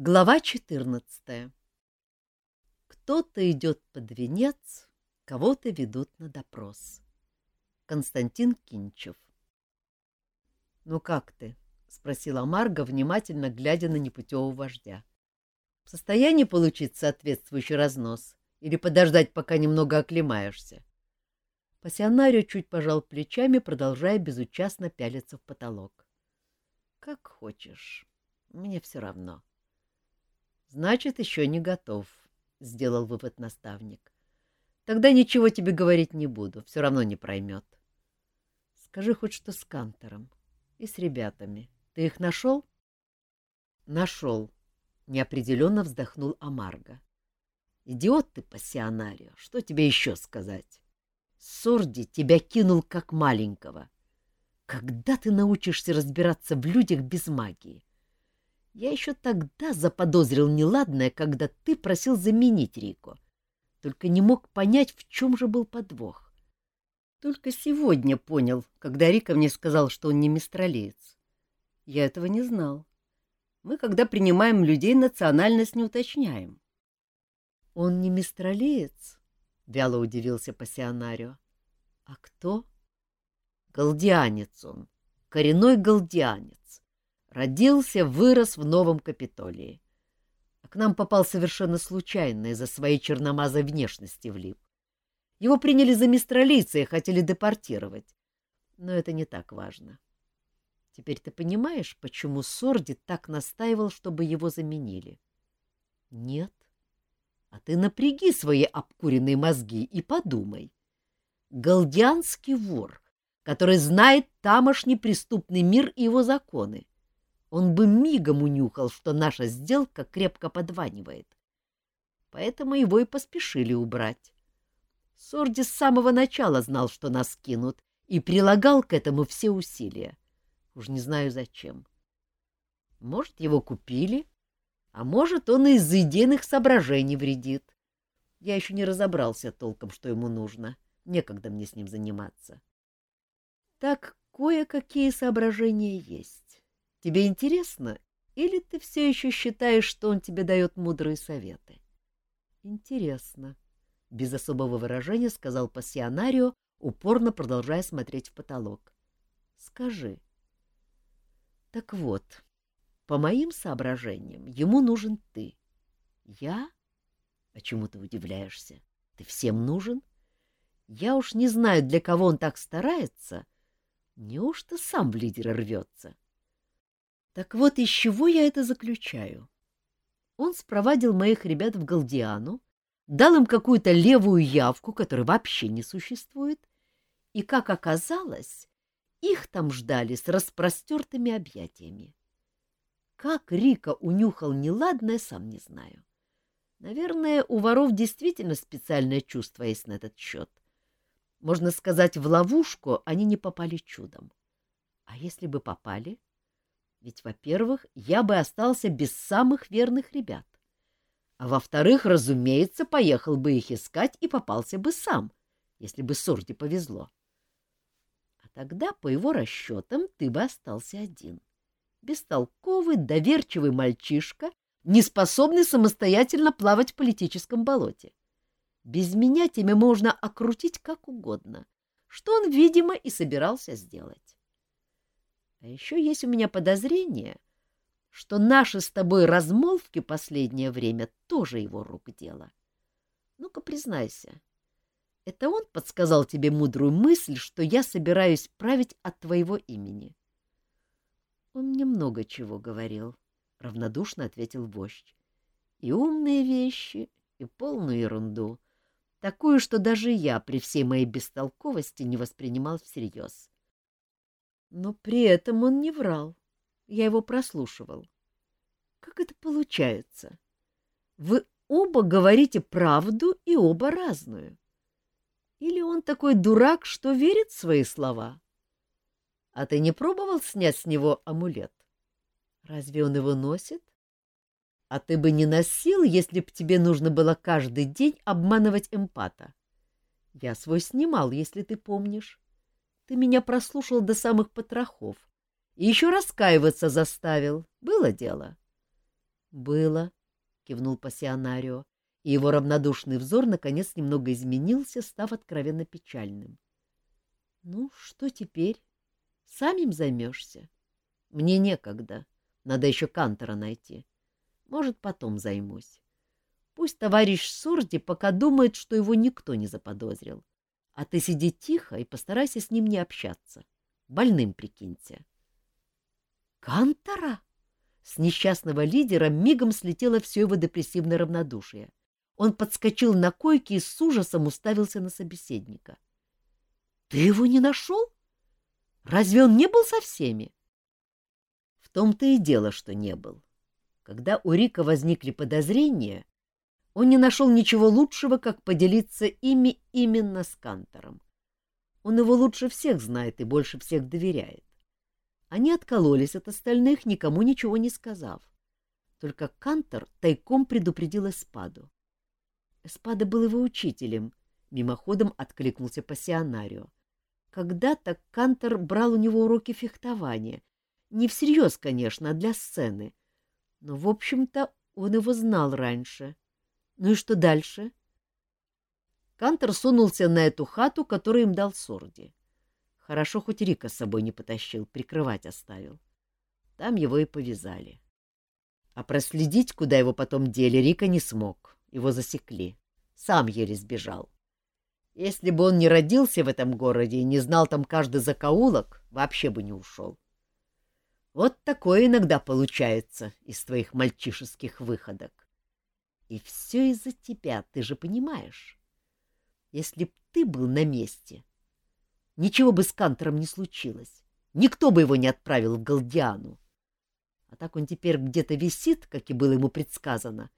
Глава 14 Кто-то идет под венец, кого-то ведут на допрос. Константин Кинчев «Ну как ты?» — спросила Марга, внимательно глядя на непутевого вождя. «В состоянии получить соответствующий разнос или подождать, пока немного оклемаешься?» Пассионарио чуть пожал плечами, продолжая безучастно пялиться в потолок. «Как хочешь. Мне все равно». Значит, еще не готов, — сделал вывод наставник. Тогда ничего тебе говорить не буду, все равно не проймет. Скажи хоть что с Кантором и с ребятами. Ты их нашел? Нашел, — неопределенно вздохнул Амарго. Идиот ты, пассионарио, что тебе еще сказать? Сорди тебя кинул как маленького. Когда ты научишься разбираться в людях без магии? Я еще тогда заподозрил неладное, когда ты просил заменить Рико. Только не мог понять, в чем же был подвох. Только сегодня понял, когда Рика мне сказал, что он не мистралеец. Я этого не знал. Мы, когда принимаем людей, национальность не уточняем. — Он не мистралеец? — вяло удивился пассионарио. — А кто? — Галдианец он, коренной галдианец. Родился, вырос в Новом Капитолии. А к нам попал совершенно случайно из-за своей черномазой внешности влип. Его приняли за мистралийца и хотели депортировать. Но это не так важно. Теперь ты понимаешь, почему Сорди так настаивал, чтобы его заменили? Нет. А ты напряги свои обкуренные мозги и подумай. Галдианский вор, который знает тамошний преступный мир и его законы, он бы мигом унюхал, что наша сделка крепко подванивает. Поэтому его и поспешили убрать. Сорди с самого начала знал, что нас кинут, и прилагал к этому все усилия. Уж не знаю зачем. Может, его купили, а может, он из идейных соображений вредит. Я еще не разобрался толком, что ему нужно. Некогда мне с ним заниматься. Так кое-какие соображения есть. Тебе интересно, или ты все еще считаешь, что он тебе дает мудрые советы? — Интересно, — без особого выражения сказал пассионарио, упорно продолжая смотреть в потолок. — Скажи. — Так вот, по моим соображениям, ему нужен ты. — Я? А чему ты удивляешься? Ты всем нужен? Я уж не знаю, для кого он так старается. Неужто сам в лидеры рвется? — так вот, из чего я это заключаю? Он спровадил моих ребят в Галдиану, дал им какую-то левую явку, которая вообще не существует, и, как оказалось, их там ждали с распростертыми объятиями. Как Рика унюхал неладное, сам не знаю. Наверное, у воров действительно специальное чувство есть на этот счет. Можно сказать, в ловушку они не попали чудом. А если бы попали, ведь, во-первых, я бы остался без самых верных ребят. А во-вторых, разумеется, поехал бы их искать и попался бы сам, если бы Сорди повезло. А тогда, по его расчетам, ты бы остался один. Бестолковый, доверчивый мальчишка, не способный самостоятельно плавать в политическом болоте. Без меня тебе можно окрутить как угодно, что он, видимо, и собирался сделать. А еще есть у меня подозрение, что наши с тобой размолвки последнее время тоже его рук дело. Ну-ка, признайся, это он подсказал тебе мудрую мысль, что я собираюсь править от твоего имени? Он мне много чего говорил, — равнодушно ответил вождь. И умные вещи, и полную ерунду, такую, что даже я при всей моей бестолковости не воспринимал всерьез. Но при этом он не врал. Я его прослушивал. Как это получается? Вы оба говорите правду и оба разную. Или он такой дурак, что верит в свои слова? А ты не пробовал снять с него амулет? Разве он его носит? А ты бы не носил, если б тебе нужно было каждый день обманывать эмпата. Я свой снимал, если ты помнишь. Ты меня прослушал до самых потрохов и еще раскаиваться заставил. Было дело. — Было, — кивнул пассионарио, и его равнодушный взор наконец немного изменился, став откровенно печальным. — Ну, что теперь? Сам им займешься? — Мне некогда. Надо еще Кантора найти. Может, потом займусь. Пусть товарищ Сорди пока думает, что его никто не заподозрил. А ты сиди тихо и постарайся с ним не общаться. Больным прикинься. — Кантора? С несчастного лидера мигом слетело все его депрессивное равнодушие. Он подскочил на койке и с ужасом уставился на собеседника. — Ты его не нашел? Разве он не был со всеми? — В том-то и дело, что не был. Когда у Рика возникли подозрения, он не нашел ничего лучшего, как поделиться ими именно с Кантором. Он его лучше всех знает и больше всех доверяет. Они откололись от остальных, никому ничего не сказав. Только Кантор тайком предупредил Эспаду. Эспада был его учителем, мимоходом откликнулся пассионарио. Когда-то Кантор брал у него уроки фехтования. Не всерьез, конечно, а для сцены. Но, в общем-то, он его знал раньше. Ну и что дальше? Кантор сунулся на эту хату, которую им дал Сорди. Хорошо, хоть Рика с собой не потащил, прикрывать оставил. Там его и повязали. А проследить, куда его потом дели, Рика не смог. Его засекли. Сам еле сбежал. Если бы он не родился в этом городе и не знал там каждый закоулок, вообще бы не ушел. Вот такое иногда получается из твоих мальчишеских выходок. И все из-за тебя, ты же понимаешь. Если б ты был на месте, ничего бы с Кантором не случилось. Никто бы его не отправил в Галдиану. А так он теперь где-то висит, как и было ему предсказано,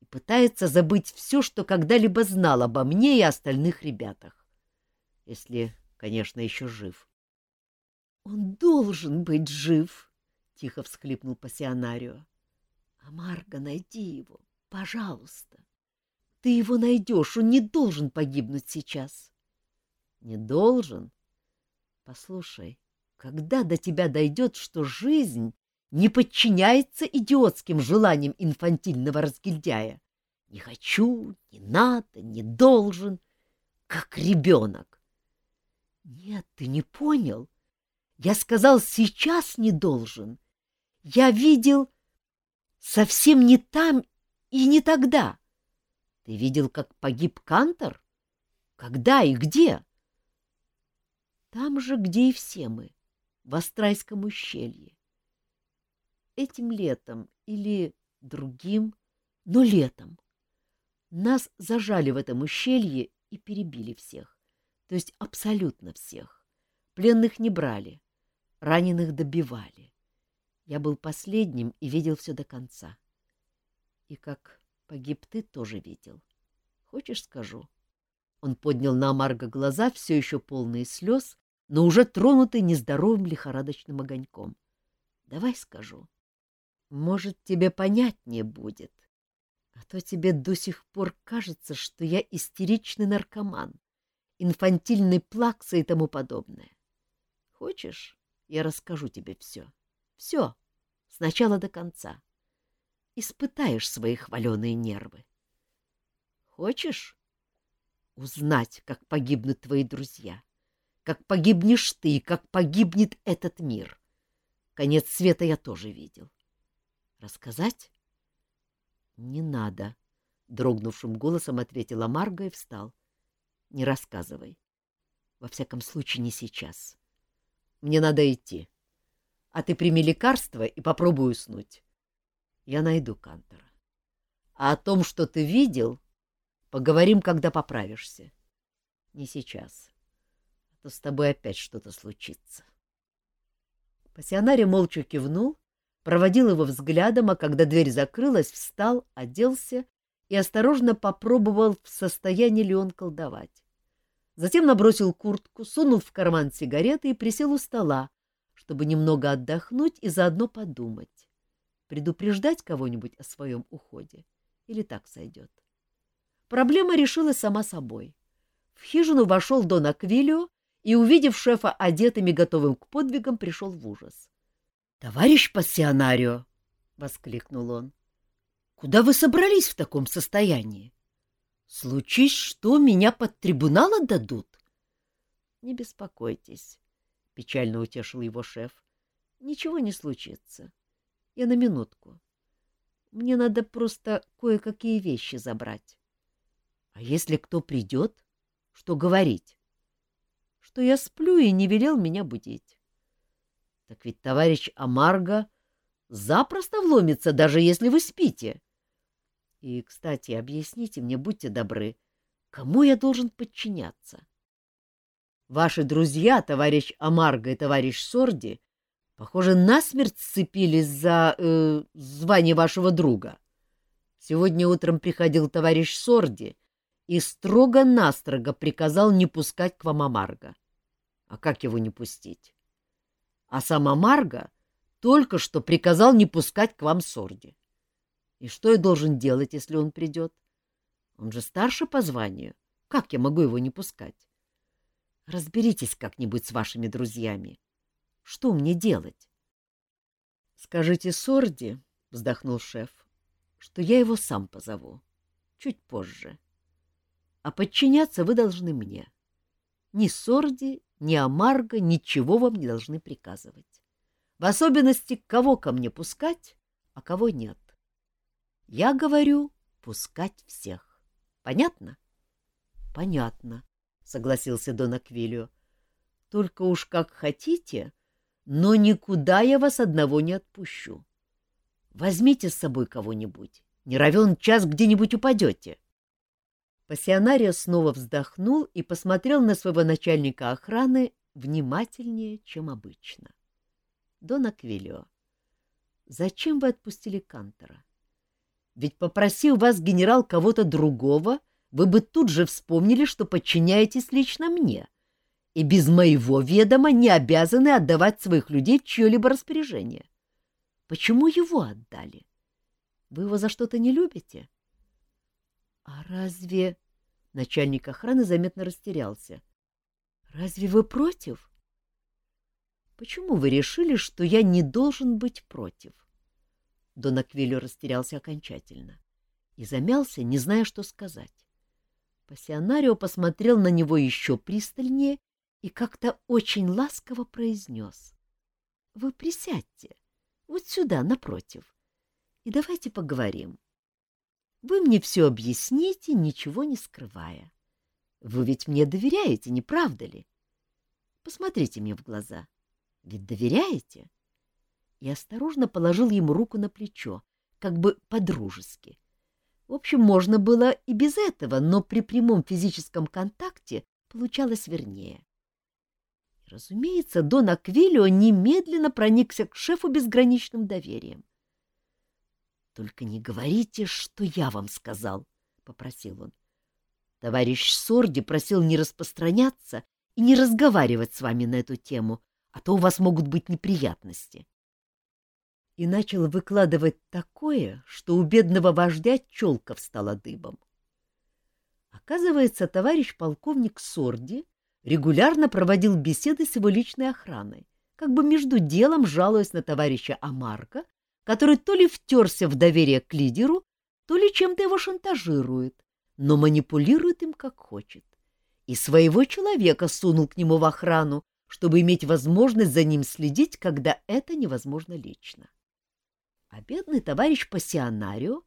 и пытается забыть все, что когда-либо знал обо мне и остальных ребятах. Если, конечно, еще жив. — Он должен быть жив, — тихо всхлипнул пассионарио. — А Марго, найди его, пожалуйста. Ты его найдешь, он не должен погибнуть сейчас. — Не должен? Послушай, когда до тебя дойдет, что жизнь не подчиняется идиотским желаниям инфантильного разгильдяя? Не хочу, не надо, не должен, как ребенок. Нет, ты не понял. Я сказал, сейчас не должен. Я видел совсем не там и не тогда. Ты видел, как погиб Кантор? Когда и где? Там же, где и все мы, в Астрайском ущелье. Этим летом или другим, но летом. Нас зажали в этом ущелье и перебили всех, то есть абсолютно всех. Пленных не брали, раненых добивали. Я был последним и видел все до конца. И как погиб ты, тоже видел. Хочешь, скажу? Он поднял на Марга глаза, все еще полные слез, но уже тронутые нездоровым лихорадочным огоньком. Давай скажу. Может, тебе понятнее будет. А то тебе до сих пор кажется, что я истеричный наркоман, инфантильный плакса и тому подобное. Хочешь, я расскажу тебе все. Все, с начала до конца. Испытаешь свои хваленые нервы. Хочешь узнать, как погибнут твои друзья? Как погибнешь ты, как погибнет этот мир? Конец света я тоже видел. Рассказать? Не надо, — дрогнувшим голосом ответила Марга и встал. Не рассказывай. Во всяком случае, не сейчас. Мне надо идти. А ты прими лекарство и попробуй уснуть. Я найду Кантора. А о том, что ты видел, Поговорим, когда поправишься. Не сейчас. А то с тобой опять что-то случится. Пассионарий молча кивнул, проводил его взглядом, а когда дверь закрылась, встал, оделся и осторожно попробовал, в состоянии ли он колдовать. Затем набросил куртку, сунул в карман сигареты и присел у стола, чтобы немного отдохнуть и заодно подумать. Предупреждать кого-нибудь о своем уходе или так сойдет. — Проблема решилась сама собой. В хижину вошел Дон Аквилио и, увидев шефа одетым и готовым к подвигам, пришел в ужас. — Товарищ пассионарио! — воскликнул он. куда вы собрались в таком состоянии? Случись что, меня под трибунал отдадут? — Не беспокойтесь, — печально утешил его шеф. — Ничего не случится. Я на минутку. Мне надо просто кое-какие вещи забрать. А если кто придет, что говорить? Что я сплю и не велел меня будить. Так ведь товарищ Амарго запросто вломится, даже если вы спите. И, кстати, объясните мне, будьте добры, кому я должен подчиняться? Ваши друзья, товарищ Амарго и товарищ Сорди, похоже, насмерть сцепились за э, звание вашего друга. Сегодня утром приходил товарищ Сорди и строго-настрого приказал не пускать к вам Амарго. А как его не пустить? А сам Амарго только что приказал не пускать к вам Сорди. И что я должен делать, если он придет? Он же старше по званию. Как я могу его не пускать? Разберитесь как-нибудь с вашими друзьями. Что мне делать? — Скажите Сорди, — вздохнул шеф, — что я его сам позову. Чуть позже. А подчиняться вы должны мне. Ни Сорди, ни Амарго ничего вам не должны приказывать. В особенности, кого ко мне пускать, а кого нет. Я говорю, пускать всех. Понятно? — Понятно, — согласился Дон Аквилио. — Только уж как хотите, но никуда я вас одного не отпущу. Возьмите с собой кого-нибудь, не равен час где-нибудь упадете. Пассионарио снова вздохнул и посмотрел на своего начальника охраны внимательнее, чем обычно. — Дон Аквилио, зачем вы отпустили Кантора? Ведь попросил вас генерал кого-то другого, вы бы тут же вспомнили, что подчиняетесь лично мне, и без моего ведома не обязаны отдавать своих людей в чье-либо распоряжение. Почему его отдали? Вы его за что-то не любите? — А разве... — начальник охраны заметно растерялся. — Разве вы против? — Почему вы решили, что я не должен быть против? — Дон Аквилио растерялся окончательно и замялся, не зная, что сказать. Пассионарио посмотрел на него еще пристальнее и как-то очень ласково произнес. — Вы присядьте, вот сюда, напротив, и давайте поговорим. Вы мне все объясните, ничего не скрывая. Вы ведь мне доверяете, не правда ли? Посмотрите мне в глаза. Ведь доверяете? — и осторожно положил ему руку на плечо, как бы по-дружески. В общем, можно было и без этого, но при прямом физическом контакте получалось вернее. Разумеется, Дон Аквилио немедленно проникся к шефу безграничным доверием. — Только не говорите, что я вам сказал, — попросил он. Товарищ Сорди просил не распространяться и не разговаривать с вами на эту тему, а то у вас могут быть неприятности и начал выкладывать такое, что у бедного вождя челка встала дыбом. Оказывается, товарищ полковник Сорди регулярно проводил беседы с его личной охраной, как бы между делом жалуясь на товарища Амарка, который то ли втерся в доверие к лидеру, то ли чем-то его шантажирует, но манипулирует им как хочет. И своего человека сунул к нему в охрану, чтобы иметь возможность за ним следить, когда это невозможно лично. А бедный товарищ пассионарио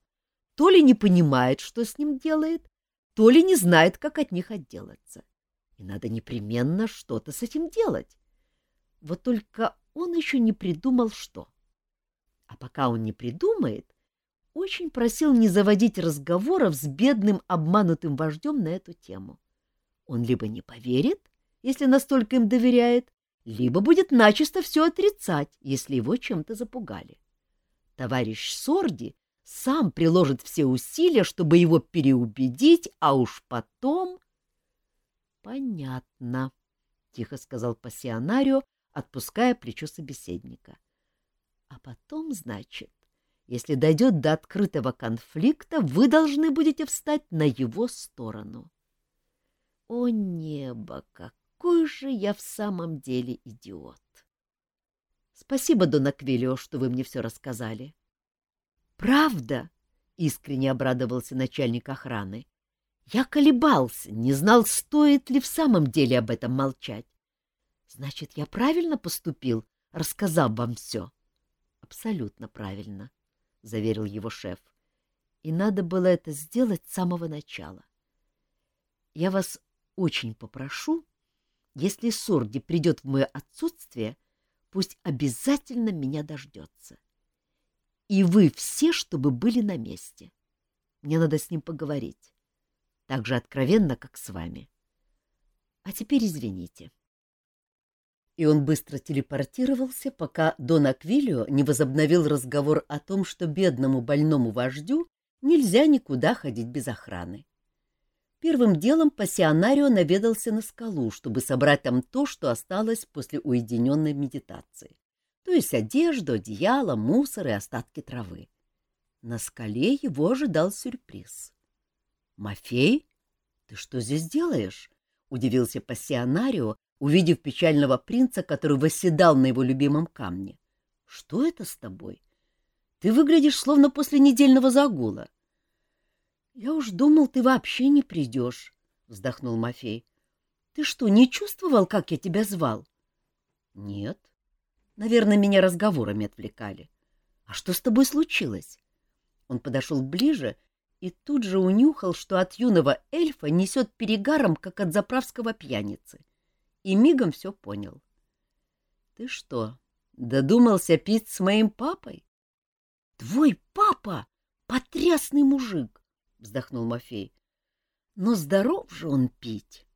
то ли не понимает, что с ним делает, то ли не знает, как от них отделаться. И надо непременно что-то с этим делать. Вот только он еще не придумал, что. А пока он не придумает, очень просил не заводить разговоров с бедным обманутым вождем на эту тему. Он либо не поверит, если настолько им доверяет, либо будет начисто все отрицать, если его чем-то запугали. Товарищ Сорди сам приложит все усилия, чтобы его переубедить, а уж потом... — Понятно, — тихо сказал пассионарио, отпуская плечо собеседника. — А потом, значит, если дойдет до открытого конфликта, вы должны будете встать на его сторону. О небо, какой же я в самом деле идиот! Спасибо, Дон Аквилио, что вы мне все рассказали. — Правда? — искренне обрадовался начальник охраны. Я колебался, не знал, стоит ли в самом деле об этом молчать. Значит, я правильно поступил, рассказав вам все? — Абсолютно правильно, — заверил его шеф. И надо было это сделать с самого начала. Я вас очень попрошу, если Сорди придет в мое отсутствие, пусть обязательно меня дождется. И вы все, чтобы были на месте. Мне надо с ним поговорить. Так же откровенно, как с вами. А теперь извините. И он быстро телепортировался, пока Дон Аквилио не возобновил разговор о том, что бедному больному вождю нельзя никуда ходить без охраны. Первым делом пассионарио наведался на скалу, чтобы собрать там то, что осталось после уединенной медитации, то есть одежду, одеяло, мусор и остатки травы. На скале его ожидал сюрприз. — Мафей, ты что здесь делаешь? — удивился пассионарио, увидев печального принца, который восседал на его любимом камне. — Что это с тобой? Ты выглядишь словно после недельного загула. —— Я уж думал, ты вообще не придешь, — вздохнул Мафей. — Ты что, не чувствовал, как я тебя звал? — Нет. Наверное, меня разговорами отвлекали. А что с тобой случилось? Он подошел ближе и тут же унюхал, что от юного эльфа несет перегаром, как от заправского пьяницы. И мигом все понял. — Ты что, додумался пить с моим папой? — Твой папа — потрясный мужик! вздохнул Мафей. Но здоров же он пить.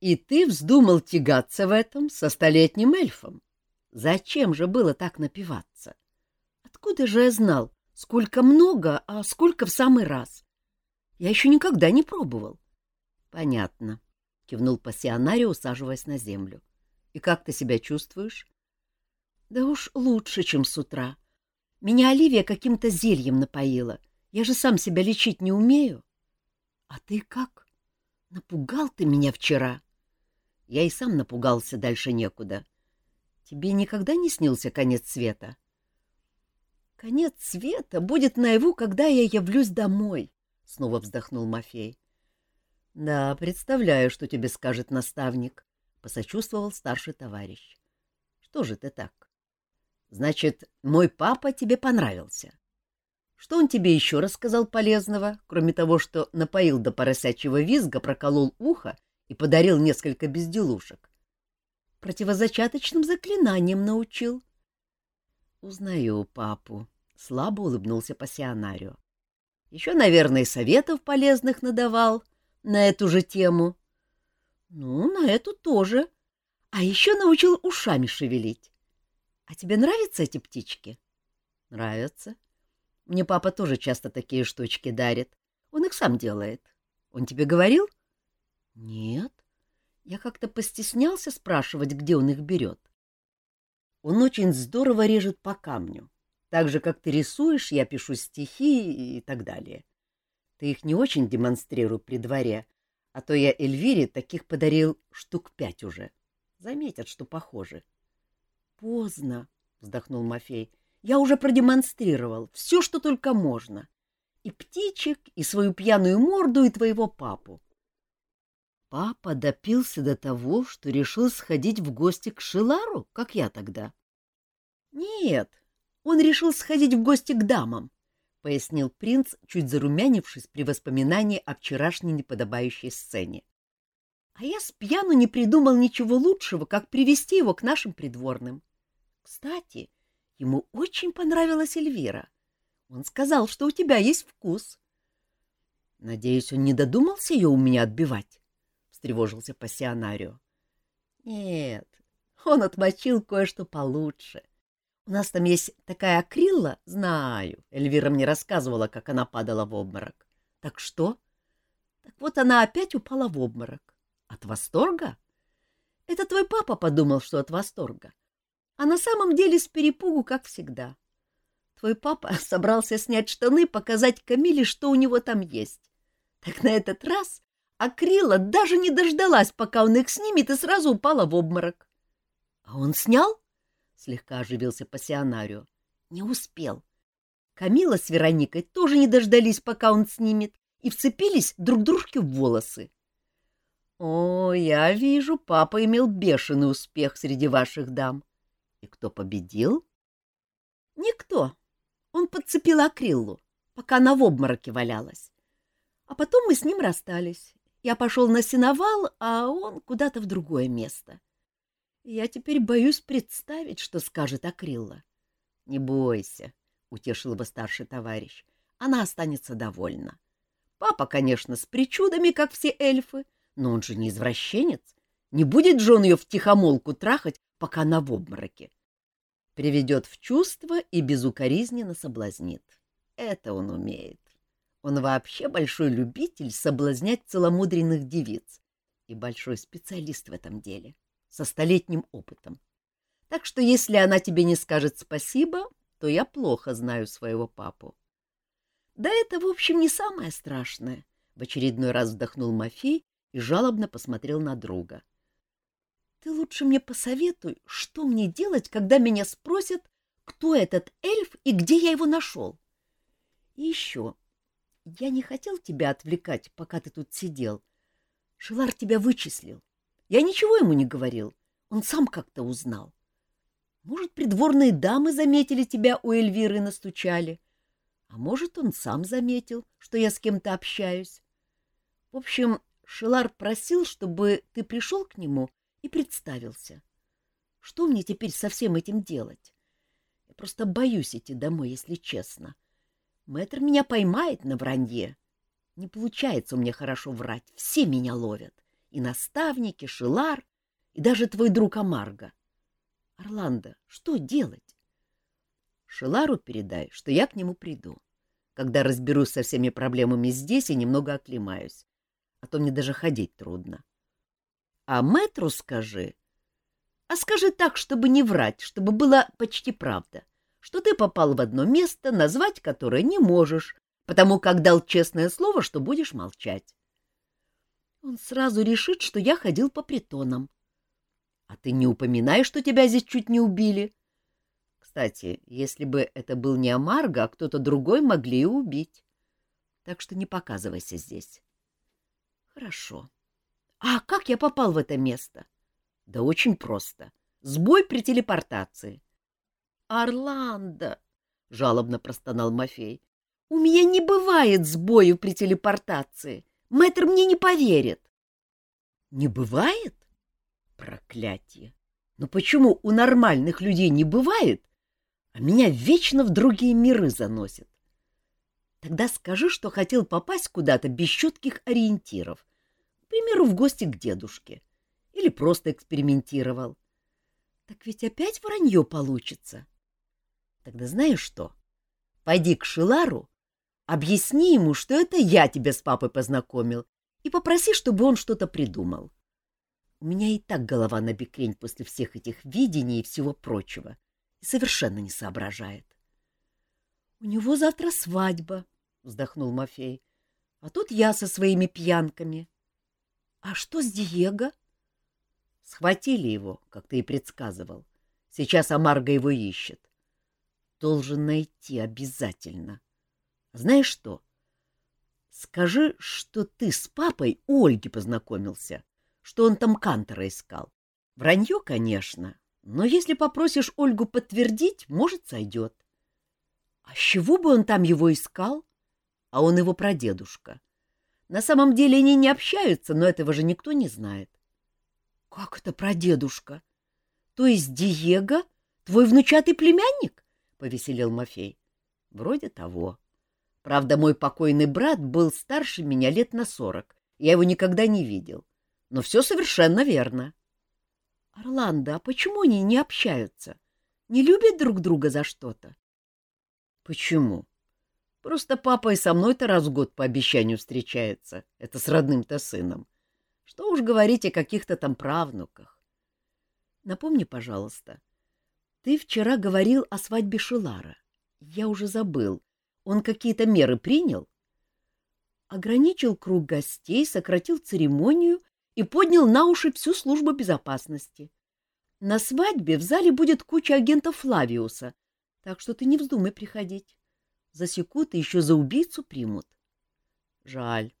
И ты вздумал тягаться в этом со столетним эльфом. Зачем же было так напиваться? Откуда же я знал, сколько много, а сколько в самый раз? Я еще никогда не пробовал. Понятно, кивнул пассионарий, усаживаясь на землю. И как ты себя чувствуешь? Да уж лучше, чем с утра. Меня Оливия каким-то зельем напоила — я же сам себя лечить не умею. А ты как? Напугал ты меня вчера. Я и сам напугался, дальше некуда. Тебе никогда не снился конец света? Конец света будет наяву, когда я явлюсь домой, — снова вздохнул Мафей. — Да, представляю, что тебе скажет наставник, — посочувствовал старший товарищ. — Что же ты так? Значит, мой папа тебе понравился. Что он тебе еще рассказал полезного, кроме того, что напоил до поросячьего визга, проколол ухо и подарил несколько безделушек? Противозачаточным заклинанием научил. — Узнаю папу, — слабо улыбнулся пассионарио. — Еще, наверное, советов полезных надавал на эту же тему. — Ну, на эту тоже. А еще научил ушами шевелить. А тебе нравятся эти птички? — Нравятся. — мне папа тоже часто такие штучки дарит. Он их сам делает. Он тебе говорил? — Нет. Я как-то постеснялся спрашивать, где он их берет. Он очень здорово режет по камню. Так же, как ты рисуешь, я пишу стихи и так далее. Ты их не очень демонстрируй при дворе, а то я Эльвире таких подарил штук пять уже. Заметят, что похожи. — Поздно, — вздохнул Мафей. Я уже продемонстрировал все, что только можно. И птичек, и свою пьяную морду, и твоего папу. Папа допился до того, что решил сходить в гости к Шилару, как я тогда. — Нет, он решил сходить в гости к дамам, — пояснил принц, чуть зарумянившись при воспоминании о вчерашней неподобающей сцене. — А я с пьяну не придумал ничего лучшего, как привести его к нашим придворным. Кстати, — Ему очень понравилась Эльвира. Он сказал, что у тебя есть вкус. — Надеюсь, он не додумался ее у меня отбивать? — встревожился пассионарио. — Нет, он отмочил кое-что получше. У нас там есть такая акрилла, знаю. Эльвира мне рассказывала, как она падала в обморок. Так что? Так вот она опять упала в обморок. От восторга? Это твой папа подумал, что от восторга а на самом деле с перепугу, как всегда. Твой папа собрался снять штаны, показать Камиле, что у него там есть. Так на этот раз Акрила даже не дождалась, пока он их снимет, и сразу упала в обморок. — А он снял? — слегка оживился пассионарио. — Не успел. Камила с Вероникой тоже не дождались, пока он снимет, и вцепились друг дружке в волосы. О, я вижу, папа имел бешеный успех среди ваших дам. И кто победил? Никто. Он подцепил Акриллу, пока она в обмороке валялась. А потом мы с ним расстались. Я пошел на сеновал, а он куда-то в другое место. Я теперь боюсь представить, что скажет Акрилла. — Не бойся, — утешил его старший товарищ. — Она останется довольна. Папа, конечно, с причудами, как все эльфы, но он же не извращенец. Не будет же он ее втихомолку трахать, пока она в обмороке. Приведет в чувство и безукоризненно соблазнит. Это он умеет. Он вообще большой любитель соблазнять целомудренных девиц и большой специалист в этом деле, со столетним опытом. Так что если она тебе не скажет спасибо, то я плохо знаю своего папу. Да это, в общем, не самое страшное, — в очередной раз вздохнул Мафей и жалобно посмотрел на друга. — Ты лучше мне посоветуй, что мне делать, когда меня спросят, кто этот эльф и где я его нашел. И еще, я не хотел тебя отвлекать, пока ты тут сидел. Шилар тебя вычислил. Я ничего ему не говорил. Он сам как-то узнал. Может, придворные дамы заметили тебя у Эльвиры и настучали. А может, он сам заметил, что я с кем-то общаюсь. В общем, Шилар просил, чтобы ты пришел к нему и представился. Что мне теперь со всем этим делать? Я просто боюсь идти домой, если честно. — Мэтр меня поймает на вранье. Не получается у меня хорошо врать. Все меня ловят. И наставники, Шилар, и даже твой друг Амарго. Орландо, что делать? Шилару передай, что я к нему приду, когда разберусь со всеми проблемами здесь и немного оклемаюсь, а то мне даже ходить трудно. А мэтру скажи, а скажи так, чтобы не врать, чтобы было почти правда что ты попал в одно место, назвать которое не можешь, потому как дал честное слово, что будешь молчать. Он сразу решит, что я ходил по притонам. А ты не упоминай, что тебя здесь чуть не убили. Кстати, если бы это был не Амарго, а кто-то другой, могли и убить. Так что не показывайся здесь. Хорошо. А как я попал в это место? Да очень просто. Сбой при телепортации. Орландо, — жалобно простонал Мафей, — у меня не бывает сбою при телепортации. Мэтр мне не поверит. — Не бывает? Проклятие! Но почему у нормальных людей не бывает, а меня вечно в другие миры заносит? Тогда скажи, что хотел попасть куда-то без четких ориентиров, к примеру, в гости к дедушке, или просто экспериментировал. Так ведь опять вранье получится. Тогда знаешь что? Пойди к Шилару, объясни ему, что это я тебя с папой познакомил, и попроси, чтобы он что-то придумал. У меня и так голова на бекрень после всех этих видений и всего прочего, и совершенно не соображает. — У него завтра свадьба, — вздохнул Мафей, — а тут я со своими пьянками. — А что с Диего? — Схватили его, как ты и предсказывал. Сейчас Амарго его ищет. Должен найти обязательно. Знаешь что? Скажи, что ты с папой у Ольги познакомился, что он там Кантора искал. Вранье, конечно, но если попросишь Ольгу подтвердить, может, сойдет. А с чего бы он там его искал? А он его прадедушка. На самом деле они не общаются, но этого же никто не знает. — Как это прадедушка? То есть Диего твой внучатый племянник? Повеселел Мафей. — Вроде того. Правда, мой покойный брат был старше меня лет на сорок. Я его никогда не видел. Но все совершенно верно. — Орландо, а почему они не общаются? Не любят друг друга за что-то? — Почему? Просто папа и со мной-то раз в год по обещанию встречается. Это с родным-то сыном. Что уж говорить о каких-то там правнуках. Напомни, пожалуйста, ты вчера говорил о свадьбе Шилара. Я уже забыл. Он какие-то меры принял? Ограничил круг гостей, сократил церемонию и поднял на уши всю службу безопасности. На свадьбе в зале будет куча агентов Флавиуса, так что ты не вздумай приходить. Засекут и еще за убийцу примут. Жаль.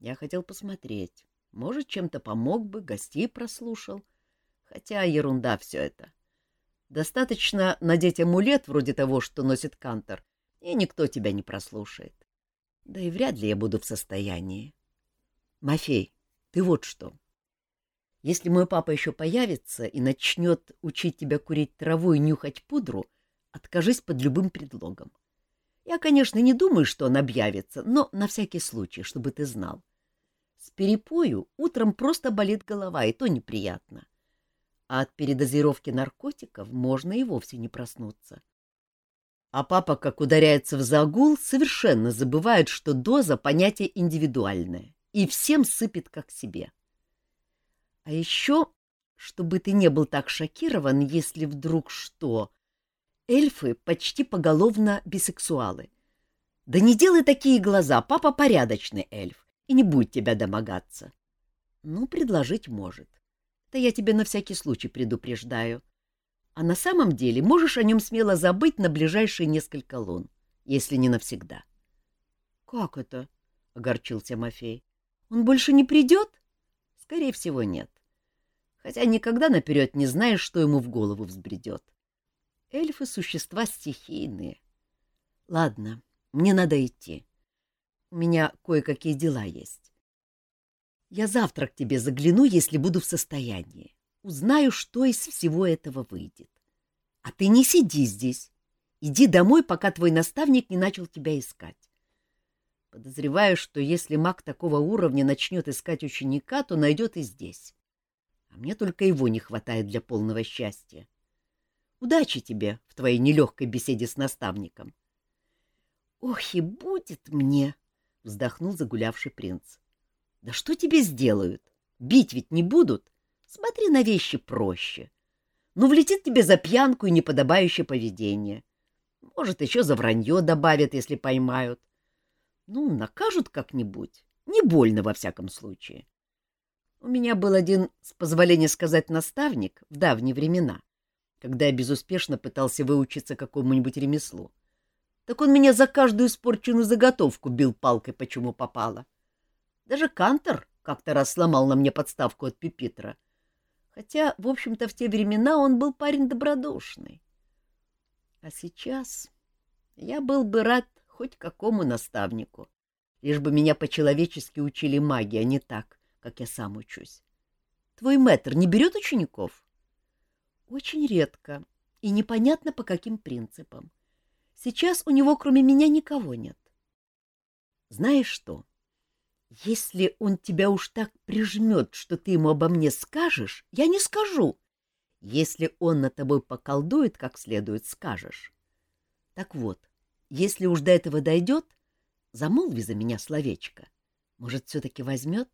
Я хотел посмотреть. Может, чем-то помог бы, гостей прослушал. Хотя ерунда все это. Достаточно надеть амулет вроде того, что носит Кантор, и никто тебя не прослушает. Да и вряд ли я буду в состоянии. Мафей, ты вот что. Если мой папа еще появится и начнет учить тебя курить траву и нюхать пудру, откажись под любым предлогом. Я, конечно, не думаю, что он объявится, но на всякий случай, чтобы ты знал. С перепою утром просто болит голова, и то неприятно. А от передозировки наркотиков можно и вовсе не проснуться. А папа, как ударяется в загул, совершенно забывает, что доза — понятие индивидуальное, и всем сыпет как себе. А еще, чтобы ты не был так шокирован, если вдруг что, эльфы почти поголовно бисексуалы. Да не делай такие глаза, папа порядочный эльф и не будет тебя домогаться. Ну, предложить может. Да я тебе на всякий случай предупреждаю. А на самом деле можешь о нем смело забыть на ближайшие несколько лун, если не навсегда. — Как это? — огорчился Мафей. — Он больше не придет? — Скорее всего, нет. Хотя никогда наперед не знаешь, что ему в голову взбредет. Эльфы — существа стихийные. Ладно, мне надо идти. У меня кое-какие дела есть. Я завтра к тебе загляну, если буду в состоянии. Узнаю, что из всего этого выйдет. А ты не сиди здесь. Иди домой, пока твой наставник не начал тебя искать. Подозреваю, что если маг такого уровня начнет искать ученика, то найдет и здесь. А мне только его не хватает для полного счастья. Удачи тебе в твоей нелегкой беседе с наставником. — Ох, и будет мне! — вздохнул загулявший принц. — Да что тебе сделают? Бить ведь не будут. Смотри на вещи проще. Ну, влетит тебе за пьянку и неподобающее поведение. Может, еще за вранье добавят, если поймают. Ну, накажут как-нибудь. Не больно, во всяком случае. У меня был один, с позволения сказать, наставник в давние времена, когда я безуспешно пытался выучиться какому-нибудь ремеслу. Так он меня за каждую испорченную заготовку бил палкой, почему попало. Даже Кантор как-то раз сломал на мне подставку от пипитра. Хотя, в общем-то, в те времена он был парень добродушный. А сейчас я был бы рад хоть какому наставнику, лишь бы меня по-человечески учили магии, а не так, как я сам учусь. Твой мэтр не берет учеников? Очень редко и непонятно по каким принципам. Сейчас у него кроме меня никого нет. Знаешь что? Если он тебя уж так прижмет, что ты ему обо мне скажешь, я не скажу. Если он на тобой поколдует как следует, скажешь. Так вот, если уж до этого дойдет, замолви за меня словечко. Может, все-таки возьмет?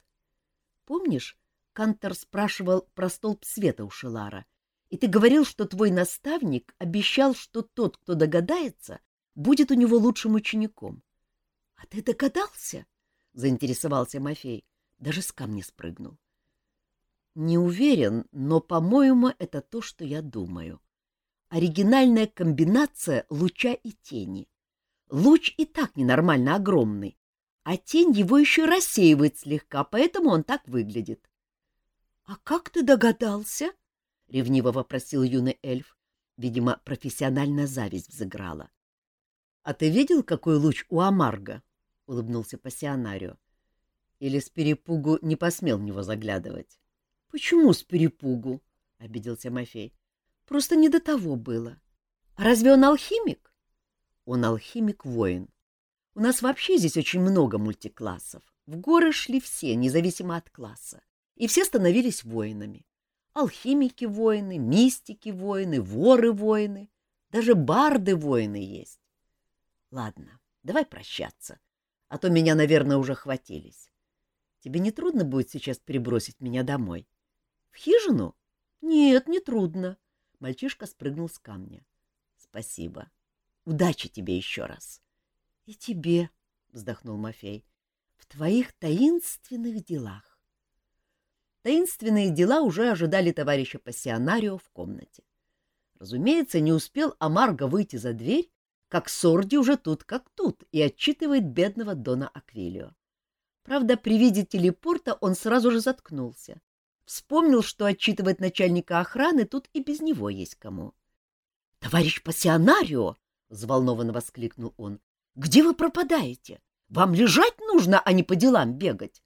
Помнишь, Кантор спрашивал про столб света у Шелара — и ты говорил, что твой наставник обещал, что тот, кто догадается, будет у него лучшим учеником. — А ты догадался? — заинтересовался Мафей. Даже с камня спрыгнул. — Не уверен, но, по-моему, это то, что я думаю. Оригинальная комбинация луча и тени. Луч и так ненормально огромный, а тень его еще рассеивает слегка, поэтому он так выглядит. — А как ты догадался? —— ревниво вопросил юный эльф. Видимо, профессиональная зависть взыграла. — А ты видел, какой луч у Амарга? — улыбнулся пассионарио. Или с перепугу не посмел в него заглядывать? — Почему с перепугу? — обиделся Мафей. — Просто не до того было. А разве он алхимик? — Он алхимик-воин. У нас вообще здесь очень много мультиклассов. В горы шли все, независимо от класса. И все становились воинами. Алхимики-воины, мистики-воины, воры-воины, даже барды-воины есть. Ладно, давай прощаться, а то меня, наверное, уже хватились. Тебе не трудно будет сейчас перебросить меня домой? В хижину? Нет, не трудно. Мальчишка спрыгнул с камня. Спасибо. Удачи тебе еще раз. И тебе, вздохнул Мафей, в твоих таинственных делах. Таинственные дела уже ожидали товарища пассионарио в комнате. Разумеется, не успел Амарго выйти за дверь, как Сорди уже тут как тут и отчитывает бедного Дона Аквилио. Правда, при виде телепорта он сразу же заткнулся. Вспомнил, что отчитывать начальника охраны тут и без него есть кому. — Товарищ пассионарио! — взволнованно воскликнул он. — Где вы пропадаете? Вам лежать нужно, а не по делам бегать.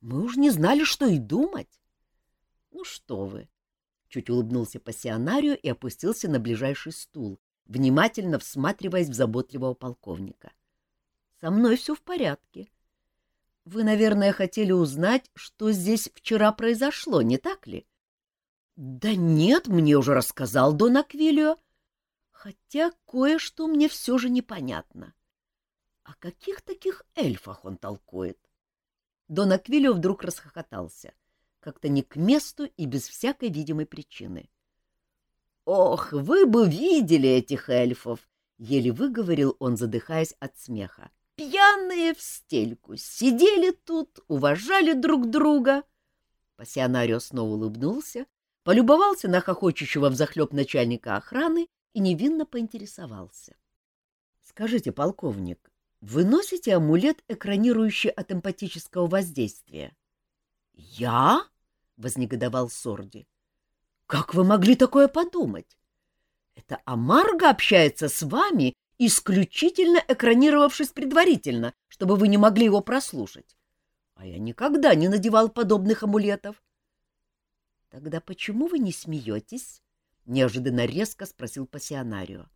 Мы уж не знали, что и думать. — Ну что вы! — чуть улыбнулся пассионарио и опустился на ближайший стул, внимательно всматриваясь в заботливого полковника. — Со мной все в порядке. Вы, наверное, хотели узнать, что здесь вчера произошло, не так ли? — Да нет, мне уже рассказал Дон Аквилио. Хотя кое-что мне все же непонятно. О каких таких эльфах он толкует? Дон Аквилио вдруг расхохотался, как-то не к месту и без всякой видимой причины. — Ох, вы бы видели этих эльфов! — еле выговорил он, задыхаясь от смеха. — Пьяные в стельку, сидели тут, уважали друг друга. Пассионарио снова улыбнулся, полюбовался на хохочущего взахлеб начальника охраны и невинно поинтересовался. — Скажите, полковник, вы носите амулет, экранирующий от эмпатического воздействия? — Я? — вознегодовал Сорди. — Как вы могли такое подумать? Это Амарго общается с вами, исключительно экранировавшись предварительно, чтобы вы не могли его прослушать. А я никогда не надевал подобных амулетов. — Тогда почему вы не смеетесь? — неожиданно резко спросил пассионарио.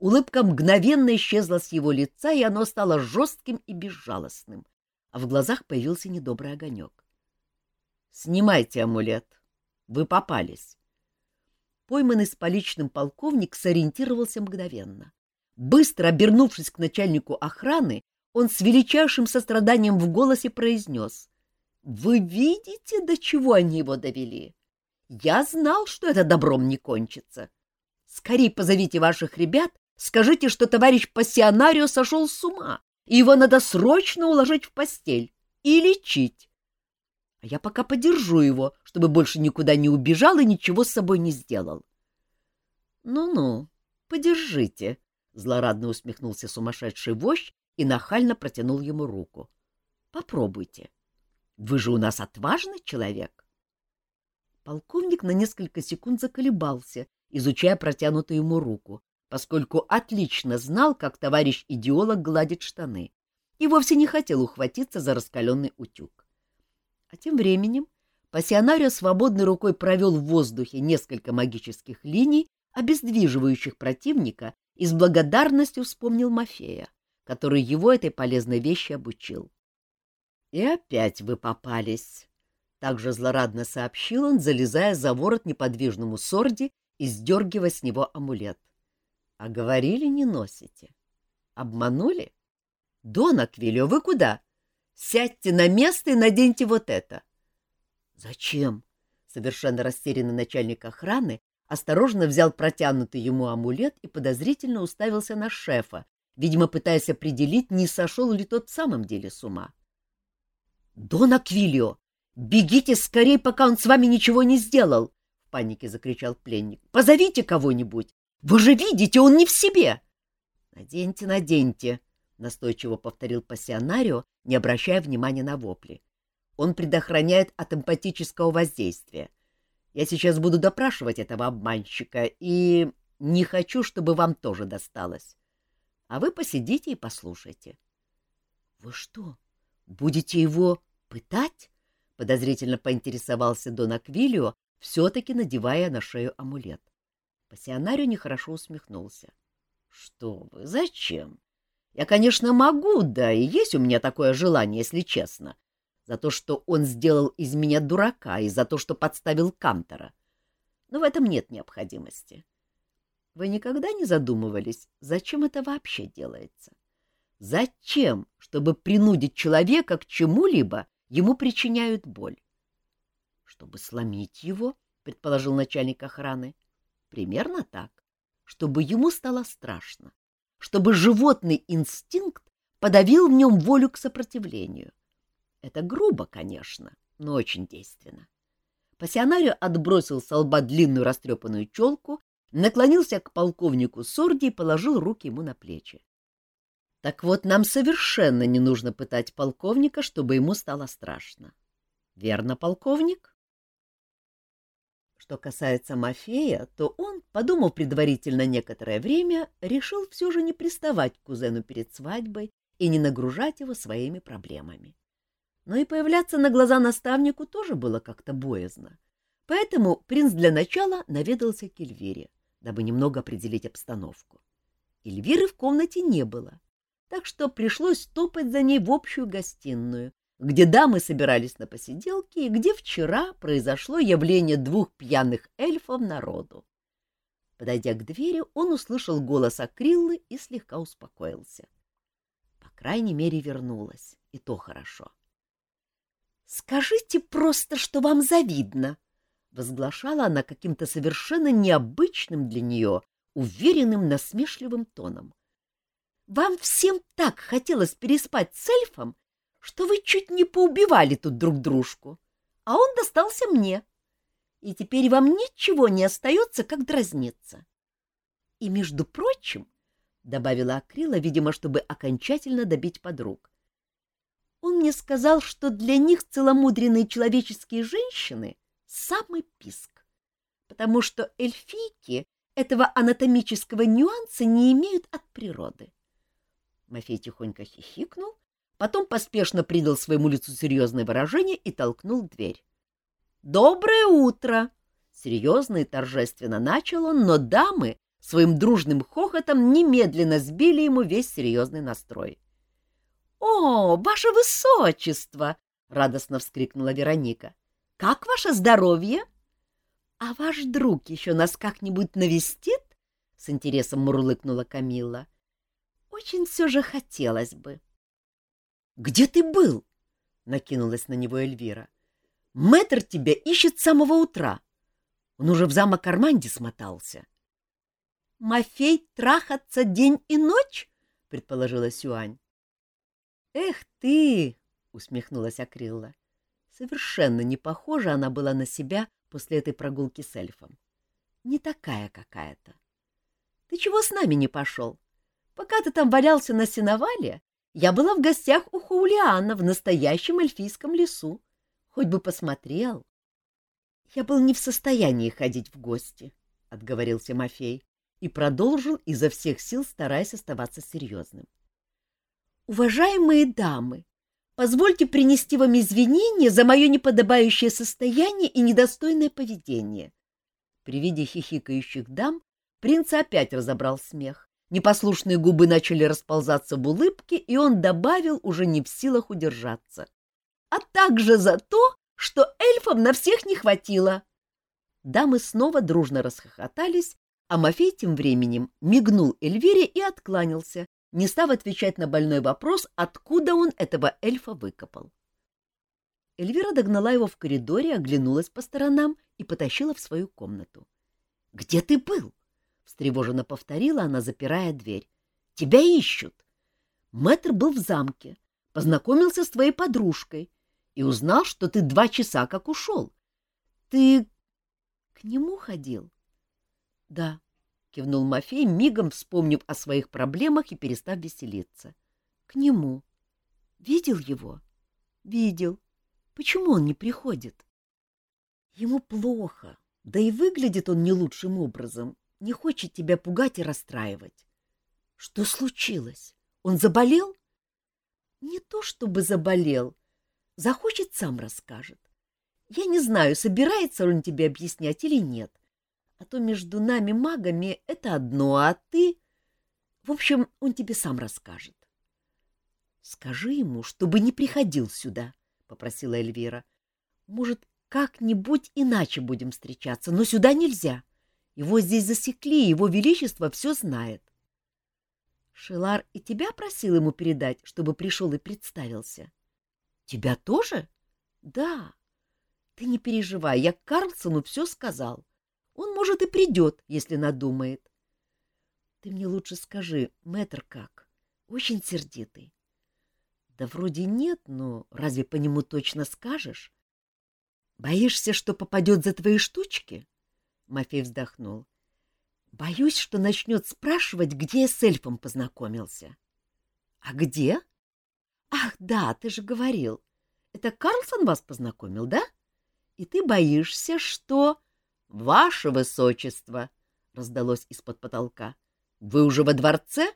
Улыбка мгновенно исчезла с его лица, и оно стало жестким и безжалостным, а в глазах появился недобрый огонек. — Снимайте амулет. Вы попались. Пойманный с поличным полковник сориентировался мгновенно. Быстро обернувшись к начальнику охраны, он с величайшим состраданием в голосе произнес. — Вы видите, до чего они его довели? Я знал, что это добром не кончится. Скорей позовите ваших ребят Скажите, что товарищ пассионарио сошел с ума, и его надо срочно уложить в постель и лечить. А я пока подержу его, чтобы больше никуда не убежал и ничего с собой не сделал. Ну — Ну-ну, подержите, — злорадно усмехнулся сумасшедший вождь и нахально протянул ему руку. — Попробуйте. Вы же у нас отважный человек. Полковник на несколько секунд заколебался, изучая протянутую ему руку, поскольку отлично знал, как товарищ идеолог гладит штаны, и вовсе не хотел ухватиться за раскаленный утюг. А тем временем пассионарио свободной рукой провел в воздухе несколько магических линий, обездвиживающих противника, и с благодарностью вспомнил Мафея, который его этой полезной вещи обучил. — И опять вы попались! — также злорадно сообщил он, залезая за ворот неподвижному сорди и сдергивая с него амулет. А говорили, не носите. Обманули? Дон Аквилио, вы куда? Сядьте на место и наденьте вот это. Зачем? Совершенно растерянный начальник охраны осторожно взял протянутый ему амулет и подозрительно уставился на шефа, видимо, пытаясь определить, не сошел ли тот в самом деле с ума. — Дон Аквилио, бегите скорее, пока он с вами ничего не сделал! — в панике закричал пленник. — Позовите кого-нибудь! Вы же видите, он не в себе. Наденьте, наденьте, настойчиво повторил пассионарио, не обращая внимания на вопли. Он предохраняет от эмпатического воздействия. Я сейчас буду допрашивать этого обманщика, и не хочу, чтобы вам тоже досталось. А вы посидите и послушайте. — Вы что, будете его пытать? — подозрительно поинтересовался Дон Аквилио, все-таки надевая на шею амулет. Пассионарио нехорошо усмехнулся. — Что вы, зачем? Я, конечно, могу, да и есть у меня такое желание, если честно. За то, что он сделал из меня дурака, и за то, что подставил Кантора. Но в этом нет необходимости. Вы никогда не задумывались, зачем это вообще делается? Зачем, чтобы принудить человека к чему-либо, ему причиняют боль? — Чтобы сломить его, — предположил начальник охраны. — Примерно так. Чтобы ему стало страшно. Чтобы животный инстинкт подавил в нем волю к сопротивлению. Это грубо, конечно, но очень действенно. Пассионарио отбросил с лба длинную растрепанную челку наклонился к полковнику Сорди и положил руки ему на плечи. Так вот, нам совершенно не нужно пытать полковника, чтобы ему стало страшно. Верно, полковник? Что касается Мафея, то он, подумав предварительно некоторое время, решил все же не приставать к кузену перед свадьбой и не нагружать его своими проблемами. Но и появляться на глаза наставнику тоже было как-то боязно. Поэтому принц для начала наведался к Эльвире, дабы немного определить обстановку. Эльвиры в комнате не было, так что пришлось топать за ней в общую гостиную, где дамы собирались на посиделки и где вчера произошло явление двух пьяных эльфов народу. Подойдя к двери, он услышал голос Акриллы и слегка успокоился. По крайней мере, вернулась, и то хорошо. — Скажите просто, что вам завидно! — возглашала она каким-то совершенно необычным для нее, уверенным, насмешливым тоном. — Вам всем так хотелось переспать с эльфом, что вы чуть не поубивали тут друг дружку, а он достался мне. И теперь вам ничего не остается, как дразниться. И, между прочим, — добавила Акрила, видимо, чтобы окончательно добить подруг, — мне сказал, что для них целомудренные человеческие женщины — самый писк, потому что эльфийки этого анатомического нюанса не имеют от природы. Мафей тихонько хихикнул, потом поспешно придал своему лицу серьезное выражение и толкнул дверь. «Доброе утро!» — серьезно и торжественно начал он, но дамы своим дружным хохотом немедленно сбили ему весь серьезный настрой. «О, ваше высочество!» — радостно вскрикнула Вероника. «Как ваше здоровье?» «А ваш друг еще нас как-нибудь навестит?» — с интересом мурлыкнула Камилла. «Очень все же хотелось бы». Где ты был? Накинулась на него Эльвира. Мэтр тебя ищет с самого утра. Он уже в замок Арманди смотался. Мафей трахаться день и ночь? предположила Сюань. Эх ты, усмехнулась Акрилла. Совершенно не похожа она была на себя после этой прогулки с эльфом. Не такая какая-то. Ты чего с нами не пошел? Пока ты там валялся на сеновале, я была в гостях у Хаулиана в настоящем эльфийском лесу. Хоть бы посмотрел. — Я был не в состоянии ходить в гости, — отговорился Мафей и продолжил изо всех сил, стараясь оставаться серьезным. — Уважаемые дамы, позвольте принести вам извинения за мое неподобающее состояние и недостойное поведение. При виде хихикающих дам принц опять разобрал смех. Непослушные губы начали расползаться в улыбке, и он добавил, уже не в силах удержаться. А также за то, что эльфам на всех не хватило. Дамы снова дружно расхохотались, а Мафей тем временем мигнул Эльвире и откланялся, не став отвечать на больной вопрос, откуда он этого эльфа выкопал. Эльвира догнала его в коридоре, оглянулась по сторонам и потащила в свою комнату. — Где ты был? встревоженно повторила она, запирая дверь. Тебя ищут. Мэтр был в замке, познакомился с твоей подружкой и узнал, что ты два часа как ушел. Ты к нему ходил? — Да, — кивнул Мафей, мигом вспомнив о своих проблемах и перестав веселиться. — К нему. Видел его? — Видел. Почему он не приходит? — Ему плохо, да и выглядит он не лучшим образом не хочет тебя пугать и расстраивать. Что случилось? Он заболел? Не то чтобы заболел. Захочет, сам расскажет. Я не знаю, собирается он тебе объяснять или нет. А то между нами магами это одно, а ты... В общем, он тебе сам расскажет. — Скажи ему, чтобы не приходил сюда, — попросила Эльвира. — Может, как-нибудь иначе будем встречаться, но сюда нельзя. Его здесь засекли, его величество все знает. Шилар и тебя просил ему передать, чтобы пришел и представился. — Тебя тоже? — Да. Ты не переживай, я Карлсону все сказал. Он, может, и придет, если надумает. Ты мне лучше скажи, мэтр как? Очень сердитый. Да вроде нет, но разве по нему точно скажешь? Боишься, что попадет за твои штучки? — Мафей вздохнул. Боюсь, что начнет спрашивать, где я с эльфом познакомился. — А где? — Ах, да, ты же говорил. Это Карлсон вас познакомил, да? И ты боишься, что... — Ваше высочество! — раздалось из-под потолка. — Вы уже во дворце?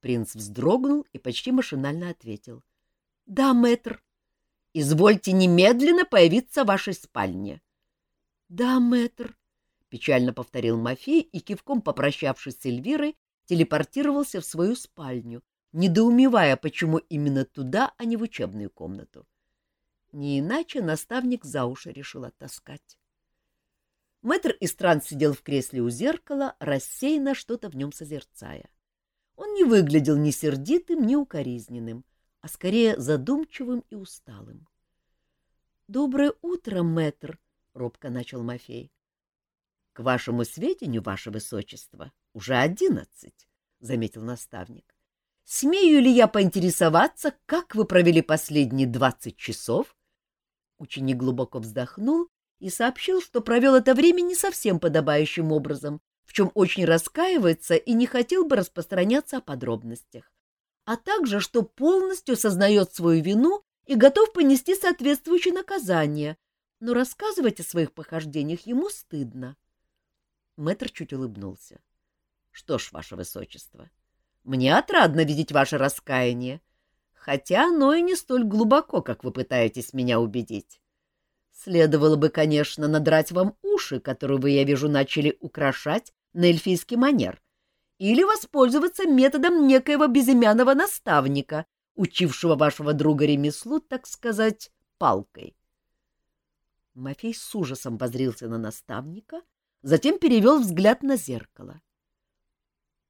Принц вздрогнул и почти машинально ответил. — Да, мэтр. — Извольте немедленно появиться в вашей спальне. — Да, мэтр, — печально повторил Мафей и, кивком попрощавшись с Эльвирой, телепортировался в свою спальню, недоумевая, почему именно туда, а не в учебную комнату. Не иначе наставник за уши решил оттаскать. Мэтр Истран сидел в кресле у зеркала, рассеянно что-то в нем созерцая. Он не выглядел ни сердитым, ни укоризненным, а скорее задумчивым и усталым. — Доброе утро, мэтр! — робко начал Мафей. — К вашему сведению, ваше высочество, уже одиннадцать, — заметил наставник. — Смею ли я поинтересоваться, как вы провели последние двадцать часов? Ученик глубоко вздохнул и сообщил, что провел это время не совсем подобающим образом, в чем очень раскаивается и не хотел бы распространяться о подробностях, а также, что полностью сознает свою вину и готов понести соответствующее наказание, но рассказывать о своих похождениях ему стыдно. Мэтр чуть улыбнулся. — Что ж, ваше высочество, мне отрадно видеть ваше раскаяние, хотя оно и не столь глубоко, как вы пытаетесь меня убедить. Следовало бы, конечно, надрать вам уши, которые вы, я вижу, начали украшать на эльфийский манер, или воспользоваться методом некоего безымянного наставника, учившего вашего друга ремеслу, так сказать, палкой. Мафей с ужасом возрился на наставника, затем перевел взгляд на зеркало.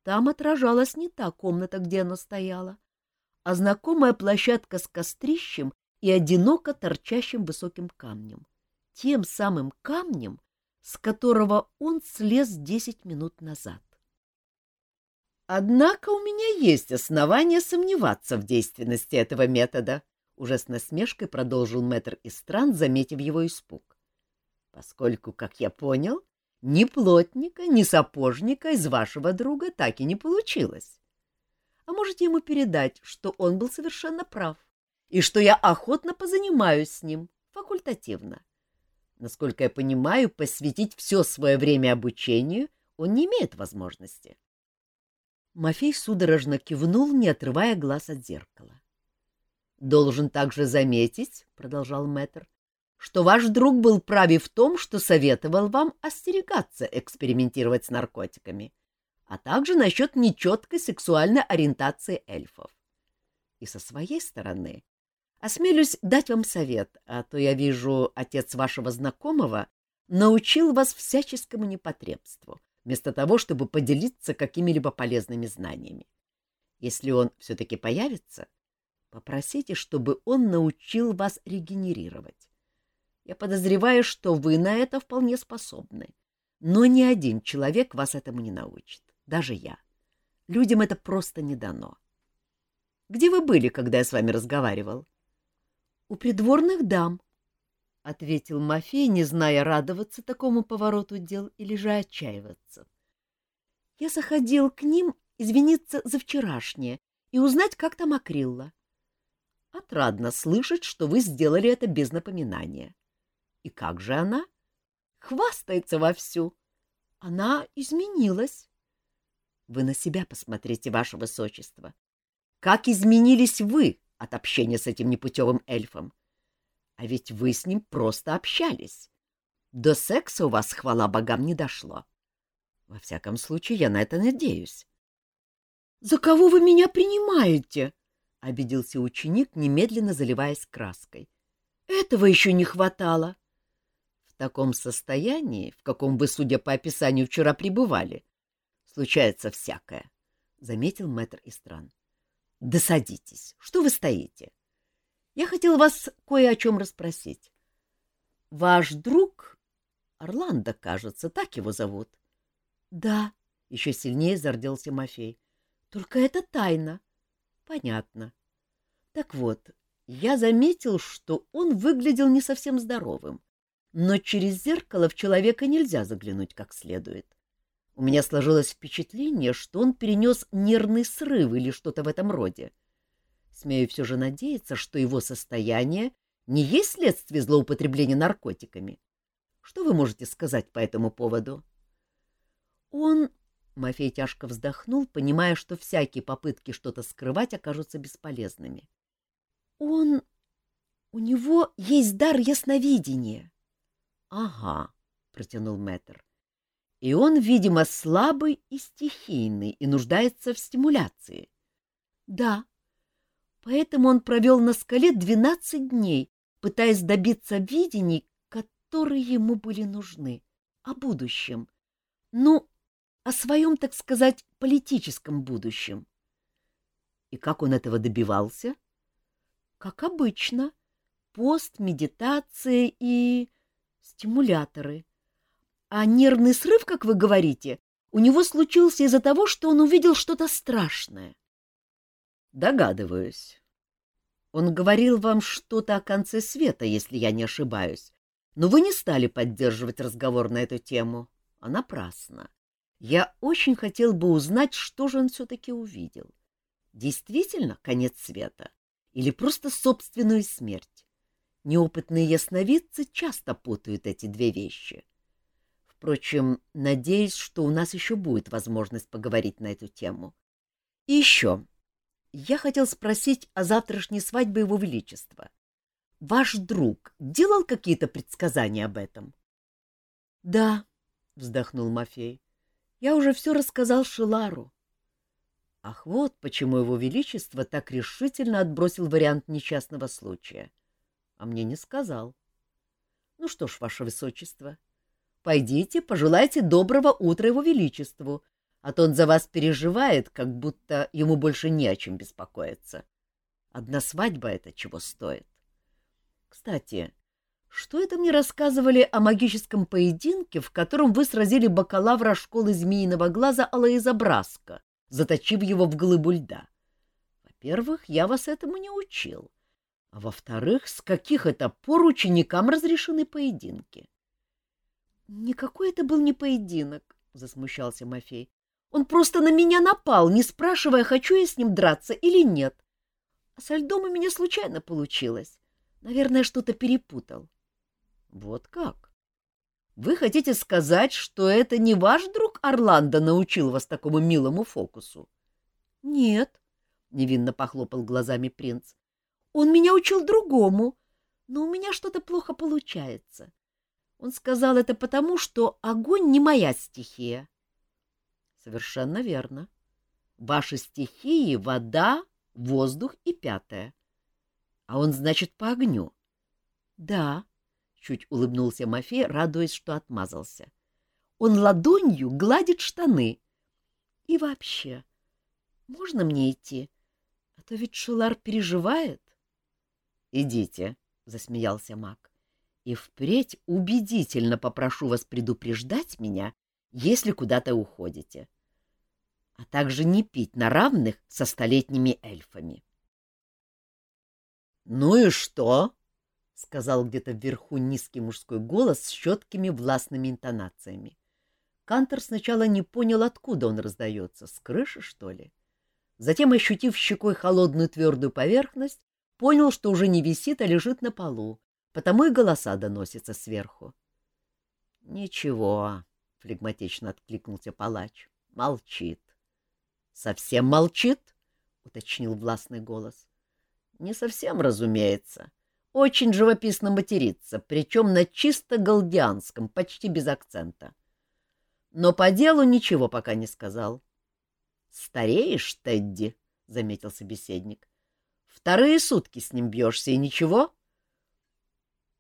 Там отражалась не та комната, где оно стояло, а знакомая площадка с кострищем и одиноко торчащим высоким камнем. Тем самым камнем, с которого он слез десять минут назад. Однако у меня есть основания сомневаться в действенности этого метода, уже с насмешкой продолжил мэтр Истран, заметив его испуг. Поскольку, как я понял, ни плотника, ни сапожника из вашего друга так и не получилось. А можете ему передать, что он был совершенно прав, и что я охотно позанимаюсь с ним, факультативно. Насколько я понимаю, посвятить все свое время обучению он не имеет возможности. Мафей судорожно кивнул, не отрывая глаз от зеркала. — Должен также заметить, — продолжал мэтр, — что ваш друг был праве в том, что советовал вам остерегаться экспериментировать с наркотиками, а также насчет нечеткой сексуальной ориентации эльфов. И со своей стороны Осмелюсь дать вам совет, а то я вижу, отец вашего знакомого научил вас всяческому непотребству, вместо того, чтобы поделиться какими-либо полезными знаниями. Если он все-таки появится, попросите, чтобы он научил вас регенерировать. Я подозреваю, что вы на это вполне способны, но ни один человек вас этому не научит, даже я. Людям это просто не дано. Где вы были, когда я с вами разговаривал? —— У придворных дам, — ответил Мафей, не зная, радоваться такому повороту дел или же отчаиваться. — Я заходил к ним извиниться за вчерашнее и узнать, как там Акрилла. Отрадно слышать, что вы сделали это без напоминания. И как же она? Хвастается вовсю. Она изменилась. Вы на себя посмотрите, ваше высочество. Как изменились вы от общения с этим непутевым эльфом. А ведь вы с ним просто общались. До секса у вас, хвала богам, не дошло. Во всяком случае, я на это надеюсь. — За кого вы меня принимаете? — обиделся ученик, немедленно заливаясь краской. — Этого еще не хватало. — В таком состоянии, в каком вы, судя по описанию, вчера пребывали, случается всякое, — заметил мэтр Истран. Да садитесь. Что вы стоите? Я хотел вас кое о чем расспросить. Ваш друг, Орландо, кажется, так его зовут. Да, еще сильнее зарделся Мафей. Только это тайна. Понятно. Так вот, я заметил, что он выглядел не совсем здоровым, но через зеркало в человека нельзя заглянуть как следует. У меня сложилось впечатление, что он перенес нервный срыв или что-то в этом роде. Смею все же надеяться, что его состояние не есть следствие злоупотребления наркотиками. Что вы можете сказать по этому поводу? Он... Мафей тяжко вздохнул, понимая, что всякие попытки что-то скрывать окажутся бесполезными. Он... У него есть дар ясновидения. — Ага, — протянул Мэтр. — И он, видимо, слабый и стихийный, и нуждается в стимуляции. — Да. Поэтому он провел на скале двенадцать дней, пытаясь добиться видений, которые ему были нужны, о будущем. Ну, о своем, так сказать, политическом будущем. И как он этого добивался? Как обычно, пост, медитация и стимуляторы. А нервный срыв, как вы говорите, у него случился из-за того, что он увидел что-то страшное. Догадываюсь. Он говорил вам что-то о конце света, если я не ошибаюсь. Но вы не стали поддерживать разговор на эту тему. А напрасно. Я очень хотел бы узнать, что же он все-таки увидел. Действительно конец света? Или просто собственную смерть? Неопытные ясновидцы часто путают эти две вещи. Впрочем, надеюсь, что у нас еще будет возможность поговорить на эту тему. И еще, я хотел спросить о завтрашней свадьбе Его Величества. Ваш друг делал какие-то предсказания об этом? — Да, — вздохнул Мафей, — я уже все рассказал Шилару. Ах, вот почему Его Величество так решительно отбросил вариант несчастного случая. А мне не сказал. Ну что ж, Ваше Высочество, пойдите, пожелайте доброго утра Его Величеству, а то он за вас переживает, как будто ему больше не о чем беспокоиться. Одна свадьба — это чего стоит. Кстати, что это мне рассказывали о магическом поединке, в котором вы сразили бакалавра школы Змеиного глаза Алаиза Браска, заточив его в глыбу льда? Во-первых, я вас этому не учил. А во-вторых, с каких это пор ученикам разрешены поединки? — Никакой это был не поединок, — засмущался Мафей. Он просто на меня напал, не спрашивая, хочу я с ним драться или нет. А со льдом у меня случайно получилось. Наверное, что-то перепутал. — Вот как? Вы хотите сказать, что это не ваш друг Орландо научил вас такому милому фокусу? — Нет, — невинно похлопал глазами принц. — Он меня учил другому, но у меня что-то плохо получается. Он сказал это потому, что огонь не моя стихия. Совершенно верно. Ваши стихии — вода, воздух и пятое. А он, значит, по огню. Да, — чуть улыбнулся Мафей, радуясь, что отмазался. Он ладонью гладит штаны. И вообще, можно мне идти? А то ведь Шелар переживает. — Идите, — засмеялся маг. — И впредь убедительно попрошу вас предупреждать меня, если куда-то уходите. — а также не пить на равных со столетними эльфами. — Ну и что? — сказал где-то вверху низкий мужской голос с четкими властными интонациями. Кантор сначала не понял, откуда он раздается, с крыши, что ли. Затем, ощутив щекой холодную твердую поверхность, понял, что уже не висит, а лежит на полу, потому и голоса доносятся сверху. — Ничего, — флегматично откликнулся палач, — молчит. Совсем молчит? — уточнил властный голос. — Не совсем, разумеется. Очень живописно матерится, причем на чисто галдианском, почти без акцента. Но по делу ничего пока не сказал. — Стареешь, Тедди, — заметил собеседник. — Вторые сутки с ним бьешься, и ничего? —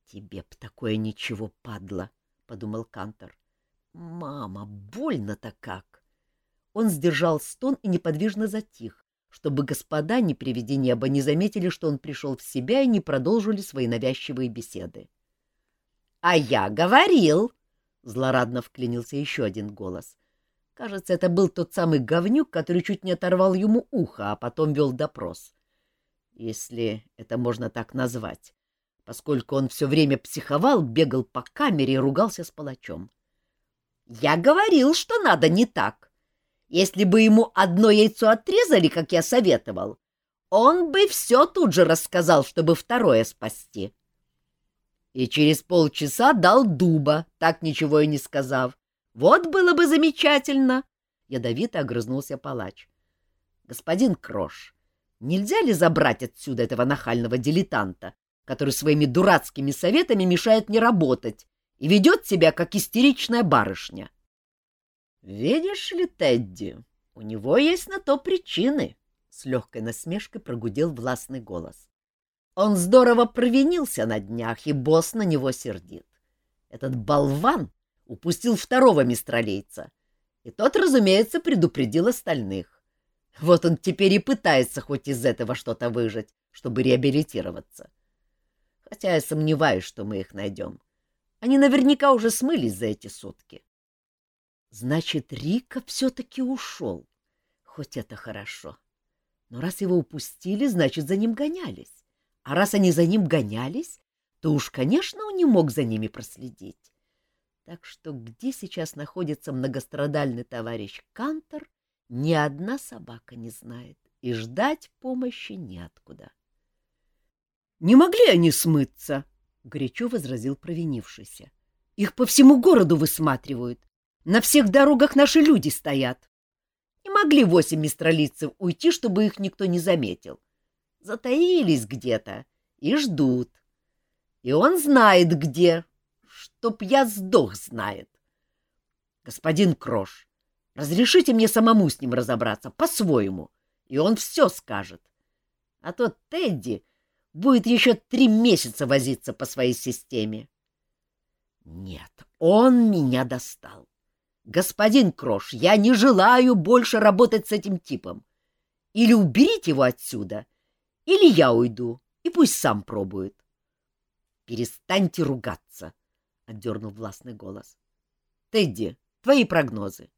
Тебе б такое ничего, падла, — подумал Кантор. — Мама, больно-то как! Он сдержал стон и неподвижно затих, чтобы господа, не приведи неба, не заметили, что он пришел в себя и не продолжили свои навязчивые беседы. — А я говорил! — злорадно вклинился еще один голос. Кажется, это был тот самый говнюк, который чуть не оторвал ему ухо, а потом вел допрос. Если это можно так назвать, поскольку он все время психовал, бегал по камере и ругался с палачом. Я говорил, что надо не так. Если бы ему одно яйцо отрезали, как я советовал, он бы все тут же рассказал, чтобы второе спасти. И через полчаса дал дуба, так ничего и не сказав. Вот было бы замечательно. Ядовито огрызнулся палач. Господин Крош, нельзя ли забрать отсюда этого нахального дилетанта, который своими дурацкими советами мешает мне работать и ведет себя, как истеричная барышня? — Видишь ли, Тедди, у него есть на то причины, с легкой насмешкой прогудел властный голос. Он здорово провинился на днях, и босс на него сердит. Этот болван упустил второго мистралейца, и тот, разумеется, предупредил остальных. Вот он теперь и пытается хоть из этого что-то выжать, чтобы реабилитироваться. Хотя я сомневаюсь, что мы их найдем. Они наверняка уже смылись за эти сутки. Значит, Рика все-таки ушел. Хоть это хорошо. — но раз его упустили, значит, за ним гонялись. А раз они за ним гонялись, то уж, конечно, он не мог за ними проследить. Так что где сейчас находится многострадальный товарищ Кантор, ни одна собака не знает, и ждать помощи неоткуда. — Не могли они смыться, — горячо возразил провинившийся. — Их по всему городу высматривают. На всех дорогах наши люди стоят. Не могли восемь мистралицев уйти, чтобы их никто не заметил. Затаились где-то и ждут. И он знает где, чтоб я сдох знает. Господин Крош, разрешите мне самому с ним разобраться, по-своему, и он все скажет. А то Тедди будет еще три месяца возиться по своей системе. Нет, он меня достал. «Господин Крош, я не желаю больше работать с этим типом. Или уберите его отсюда, или я уйду, и пусть сам пробует». «Перестаньте ругаться», — отдернул властный голос. «Тедди, твои прогнозы».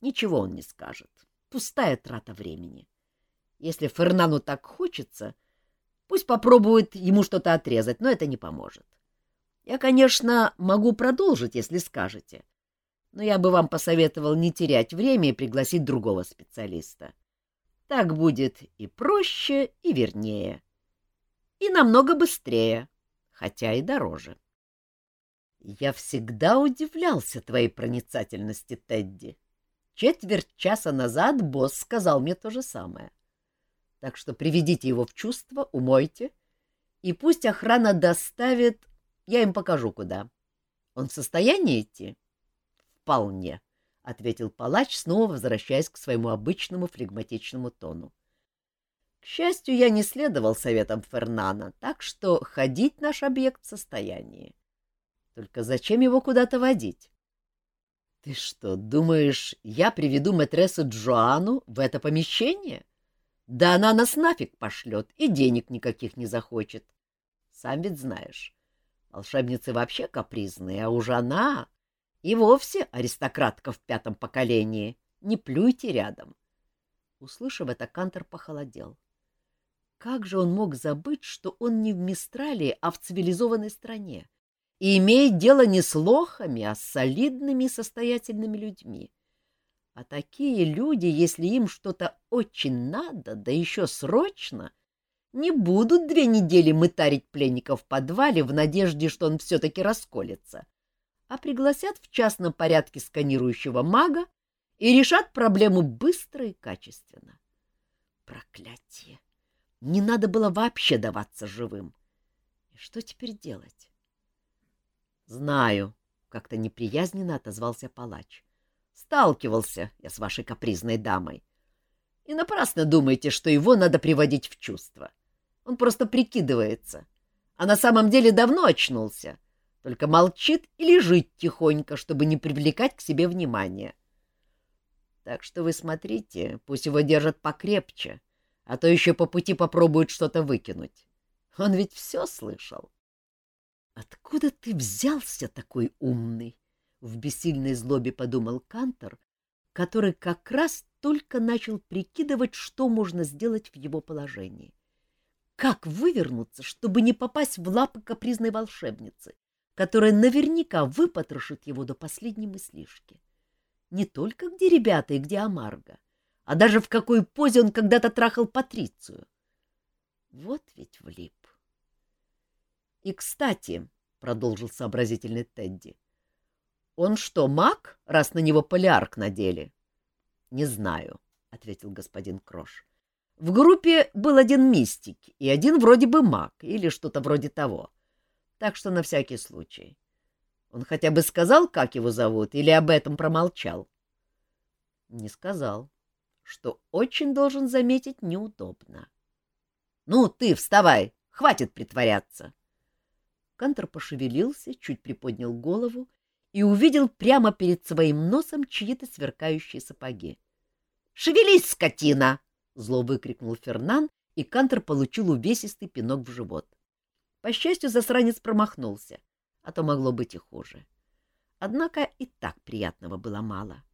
Ничего он не скажет. Пустая трата времени. Если Фернану так хочется, пусть попробует ему что-то отрезать, но это не поможет. Я, конечно, могу продолжить, если скажете но я бы вам посоветовал не терять время и пригласить другого специалиста. Так будет и проще, и вернее. И намного быстрее, хотя и дороже. Я всегда удивлялся твоей проницательности, Тедди. Четверть часа назад босс сказал мне то же самое. Так что приведите его в чувство, умойте, и пусть охрана доставит... Я им покажу, куда. Он в состоянии идти? — вполне, — ответил палач, снова возвращаясь к своему обычному флегматичному тону. К счастью, я не следовал советам Фернана, так что ходить наш объект в состоянии. Только зачем его куда-то водить? — Ты что, думаешь, я приведу матрессу Джоану в это помещение? Да она нас нафиг пошлет и денег никаких не захочет. Сам ведь знаешь, волшебницы вообще капризные, а уж она... И вовсе аристократка в пятом поколении. Не плюйте рядом. Услышав это, Кантор похолодел. Как же он мог забыть, что он не в Мистралии, а в цивилизованной стране, и имеет дело не с лохами, а с солидными и состоятельными людьми? А такие люди, если им что-то очень надо, да еще срочно, не будут две недели мытарить пленника в подвале в надежде, что он все-таки расколется, а пригласят в частном порядке сканирующего мага и решат проблему быстро и качественно. Проклятие! Не надо было вообще даваться живым. И что теперь делать? — Знаю, — как-то неприязненно отозвался палач. — Сталкивался я с вашей капризной дамой. И напрасно думаете, что его надо приводить в чувство. Он просто прикидывается. А на самом деле давно очнулся — только молчит и лежит тихонько, чтобы не привлекать к себе внимания. Так что вы смотрите, пусть его держат покрепче, а то еще по пути попробуют что-то выкинуть. Он ведь все слышал. — Откуда ты взялся такой умный? — в бессильной злобе подумал Кантор, который как раз только начал прикидывать, что можно сделать в его положении. Как вывернуться, чтобы не попасть в лапы капризной волшебницы? которая наверняка выпотрошит его до последней мыслишки. Не только где ребята и где Амарго, а даже в какой позе он когда-то трахал Патрицию. Вот ведь влип. И, кстати, — продолжил сообразительный Тедди, — он что, маг, раз на него полярк надели? — Не знаю, — ответил господин Крош. В группе был один мистик и один вроде бы маг или что-то вроде того. Так что на всякий случай. Он хотя бы сказал, как его зовут, или об этом промолчал? — Не сказал, что очень, должен заметить, неудобно. — Ну, ты вставай, хватит притворяться. Кантор пошевелился, чуть приподнял голову и увидел прямо перед своим носом чьи-то сверкающие сапоги. — Шевелись, скотина! — зло выкрикнул Фернан, и Кантер получил увесистый пинок в живот. По счастью, засранец промахнулся, а то могло быть и хуже. Однако и так приятного было мало.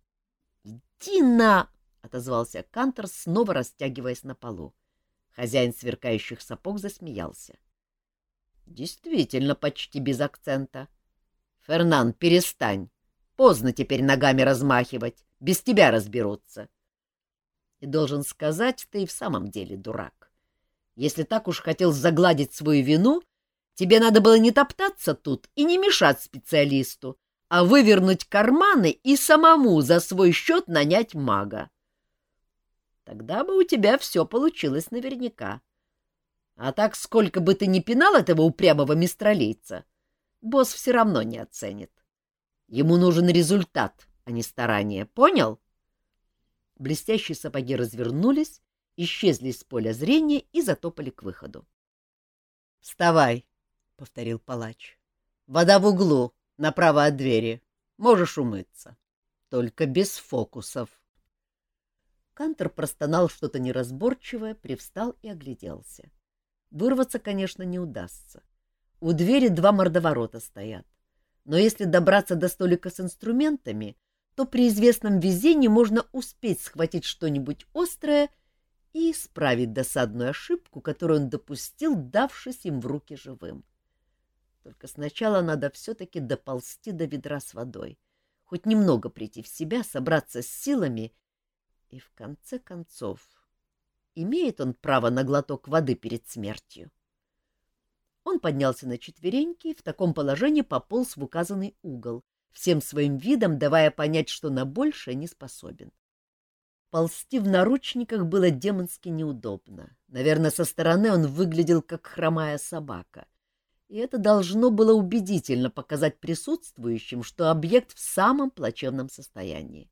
«Иди — отозвался Кантер, снова растягиваясь на полу. Хозяин сверкающих сапог засмеялся. «Действительно, почти без акцента. Фернан, перестань. Поздно теперь ногами размахивать. Без тебя разберутся. И должен сказать, ты и в самом деле дурак. Если так уж хотел загладить свою вину, тебе надо было не топтаться тут и не мешать специалисту, а вывернуть карманы и самому за свой счет нанять мага. Тогда бы у тебя все получилось наверняка. А так, сколько бы ты ни пинал этого упрямого мистралийца, босс все равно не оценит. Ему нужен результат, а не старание, понял? — Блестящие сапоги развернулись, исчезли из поля зрения и затопали к выходу. — Вставай, — повторил палач. — Вода в углу, направо от двери. Можешь умыться. Только без фокусов. Кантер простонал что-то неразборчивое, привстал и огляделся. Вырваться, конечно, не удастся. У двери два мордоворота стоят. Но если добраться до столика с инструментами, то при известном везении можно успеть схватить что-нибудь острое и исправить досадную ошибку, которую он допустил, давшись им в руки живым. Только сначала надо все-таки доползти до ведра с водой, хоть немного прийти в себя, собраться с силами, и в конце концов, имеет он право на глоток воды перед смертью. Он поднялся на четвереньки и в таком положении пополз в указанный угол, всем своим видом давая понять, что на большее не способен. Ползти в наручниках было демонски неудобно. Наверное, со стороны он выглядел как хромая собака. И это должно было убедительно показать присутствующим, что объект в самом плачевном состоянии.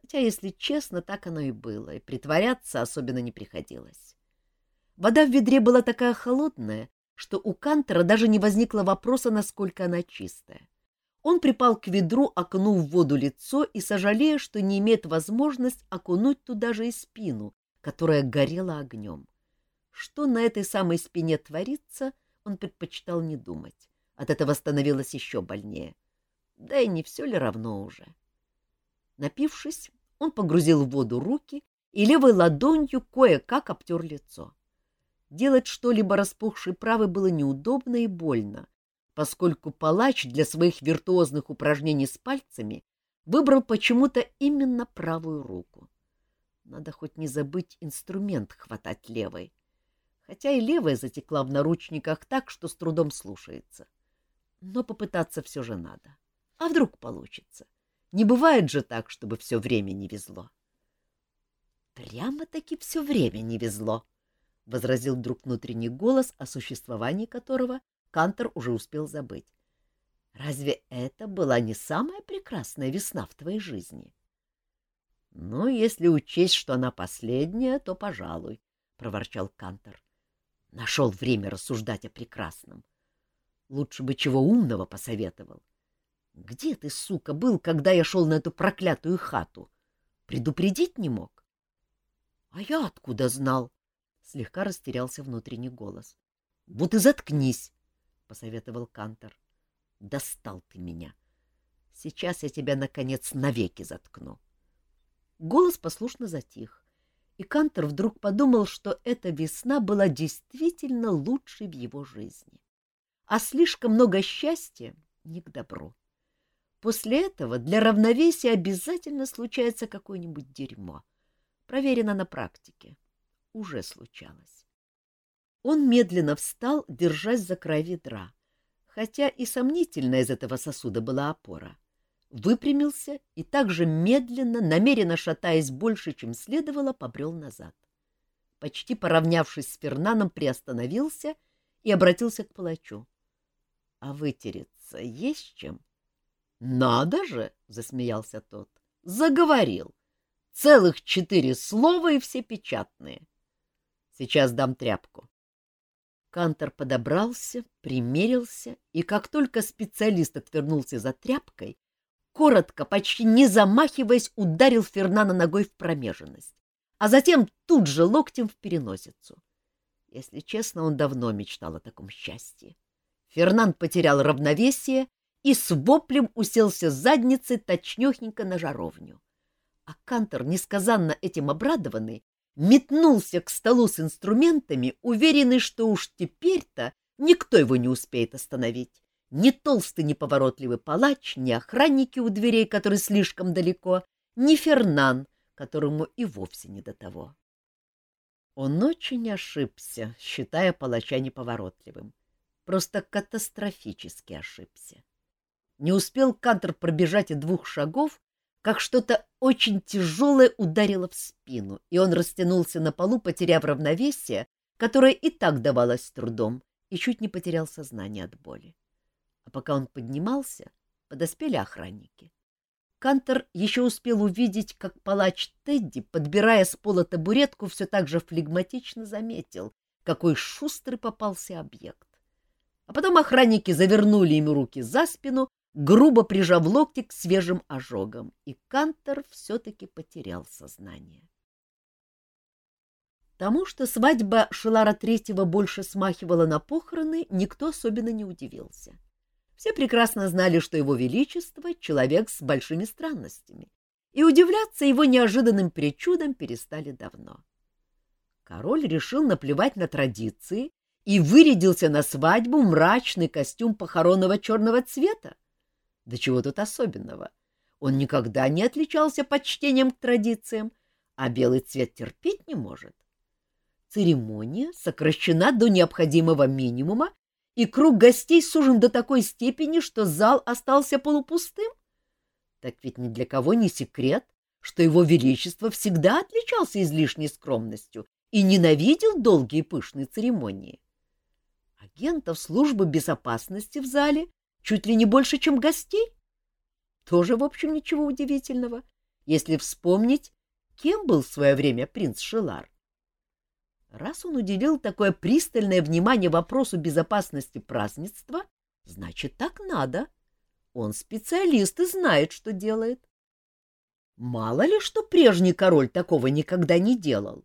Хотя, если честно, так оно и было, и притворяться особенно не приходилось. Вода в ведре была такая холодная, что у Кантера даже не возникло вопроса, насколько она чистая. Он припал к ведру, окунув в воду лицо и сожалея, что не имеет возможность окунуть туда же и спину, которая горела огнем. Что на этой самой спине творится, он предпочитал не думать. От этого становилось еще больнее. Да и не все ли равно уже? Напившись, он погрузил в воду руки и левой ладонью кое-как обтер лицо. Делать что-либо распухшей правой было неудобно и больно, поскольку палач для своих виртуозных упражнений с пальцами выбрал почему-то именно правую руку. Надо хоть не забыть инструмент хватать левой, хотя и левая затекла в наручниках так, что с трудом слушается. Но попытаться все же надо. А вдруг получится? Не бывает же так, чтобы все время не везло. — Прямо-таки все время не везло, — возразил вдруг внутренний голос, о существовании которого Кантор уже успел забыть. Разве это была не самая прекрасная весна в твоей жизни? — Ну, если учесть, что она последняя, то, пожалуй, — проворчал Кантор. Нашел время рассуждать о прекрасном. Лучше бы чего умного посоветовал. Где ты, сука, был, когда я шел на эту проклятую хату? Предупредить не мог? — А я откуда знал? — слегка растерялся внутренний голос. — Вот и заткнись! — посоветовал Кантор. — Достал ты меня. Сейчас я тебя, наконец, навеки заткну. Голос послушно затих, и Кантор вдруг подумал, что эта весна была действительно лучшей в его жизни. А слишком много счастья не к добру. После этого для равновесия обязательно случается какое-нибудь дерьмо. Проверено на практике. Уже случалось. Он медленно встал, держась за край ведра, хотя и сомнительная из этого сосуда была опора. Выпрямился и также медленно, намеренно шатаясь больше, чем следовало, побрел назад. Почти поравнявшись с Фернаном, приостановился и обратился к палачу. — А вытереться есть чем? — Надо же! — засмеялся тот. — Заговорил. Целых четыре слова и все печатные. Сейчас дам тряпку. Кантор подобрался, примерился, и как только специалист отвернулся за тряпкой, коротко, почти не замахиваясь, ударил Фернана ногой в промеженность, а затем тут же локтем в переносицу. Если честно, он давно мечтал о таком счастье. Фернан потерял равновесие и с воплем уселся задницей точнёхненько на жаровню. А Кантор, несказанно этим обрадованный, метнулся к столу с инструментами, уверенный, что уж теперь-то никто его не успеет остановить. Ни толстый неповоротливый палач, ни охранники у дверей, которые слишком далеко, ни Фернан, которому и вовсе не до того. Он очень ошибся, считая палача неповоротливым. Просто катастрофически ошибся. Не успел Кантер пробежать и двух шагов, как что-то очень тяжелое ударило в спину, и он растянулся на полу, потеряв равновесие, которое и так давалось с трудом, и чуть не потерял сознание от боли. А пока он поднимался, подоспели охранники. Кантор еще успел увидеть, как палач Тедди, подбирая с пола табуретку, все так же флегматично заметил, какой шустрый попался объект. А потом охранники завернули ему руки за спину, грубо прижав локти к свежим ожогам, и Кантор все-таки потерял сознание. Тому, что свадьба Шелара Третьего больше смахивала на похороны, никто особенно не удивился. Все прекрасно знали, что его величество — человек с большими странностями, и удивляться его неожиданным причудам перестали давно. Король решил наплевать на традиции и вырядился на свадьбу мрачный костюм похоронного черного цвета, да чего тут особенного? Он никогда не отличался почтением к традициям, а белый цвет терпеть не может. Церемония сокращена до необходимого минимума, и круг гостей сужен до такой степени, что зал остался полупустым. Так ведь ни для кого не секрет, что его величество всегда отличался излишней скромностью и ненавидел долгие пышные церемонии. Агентов службы безопасности в зале Чуть ли не больше, чем гостей? Тоже, в общем, ничего удивительного, если вспомнить, кем был в свое время принц Шилар. Раз он уделил такое пристальное внимание вопросу безопасности празднества, значит, так надо. Он специалист и знает, что делает. Мало ли, что прежний король такого никогда не делал.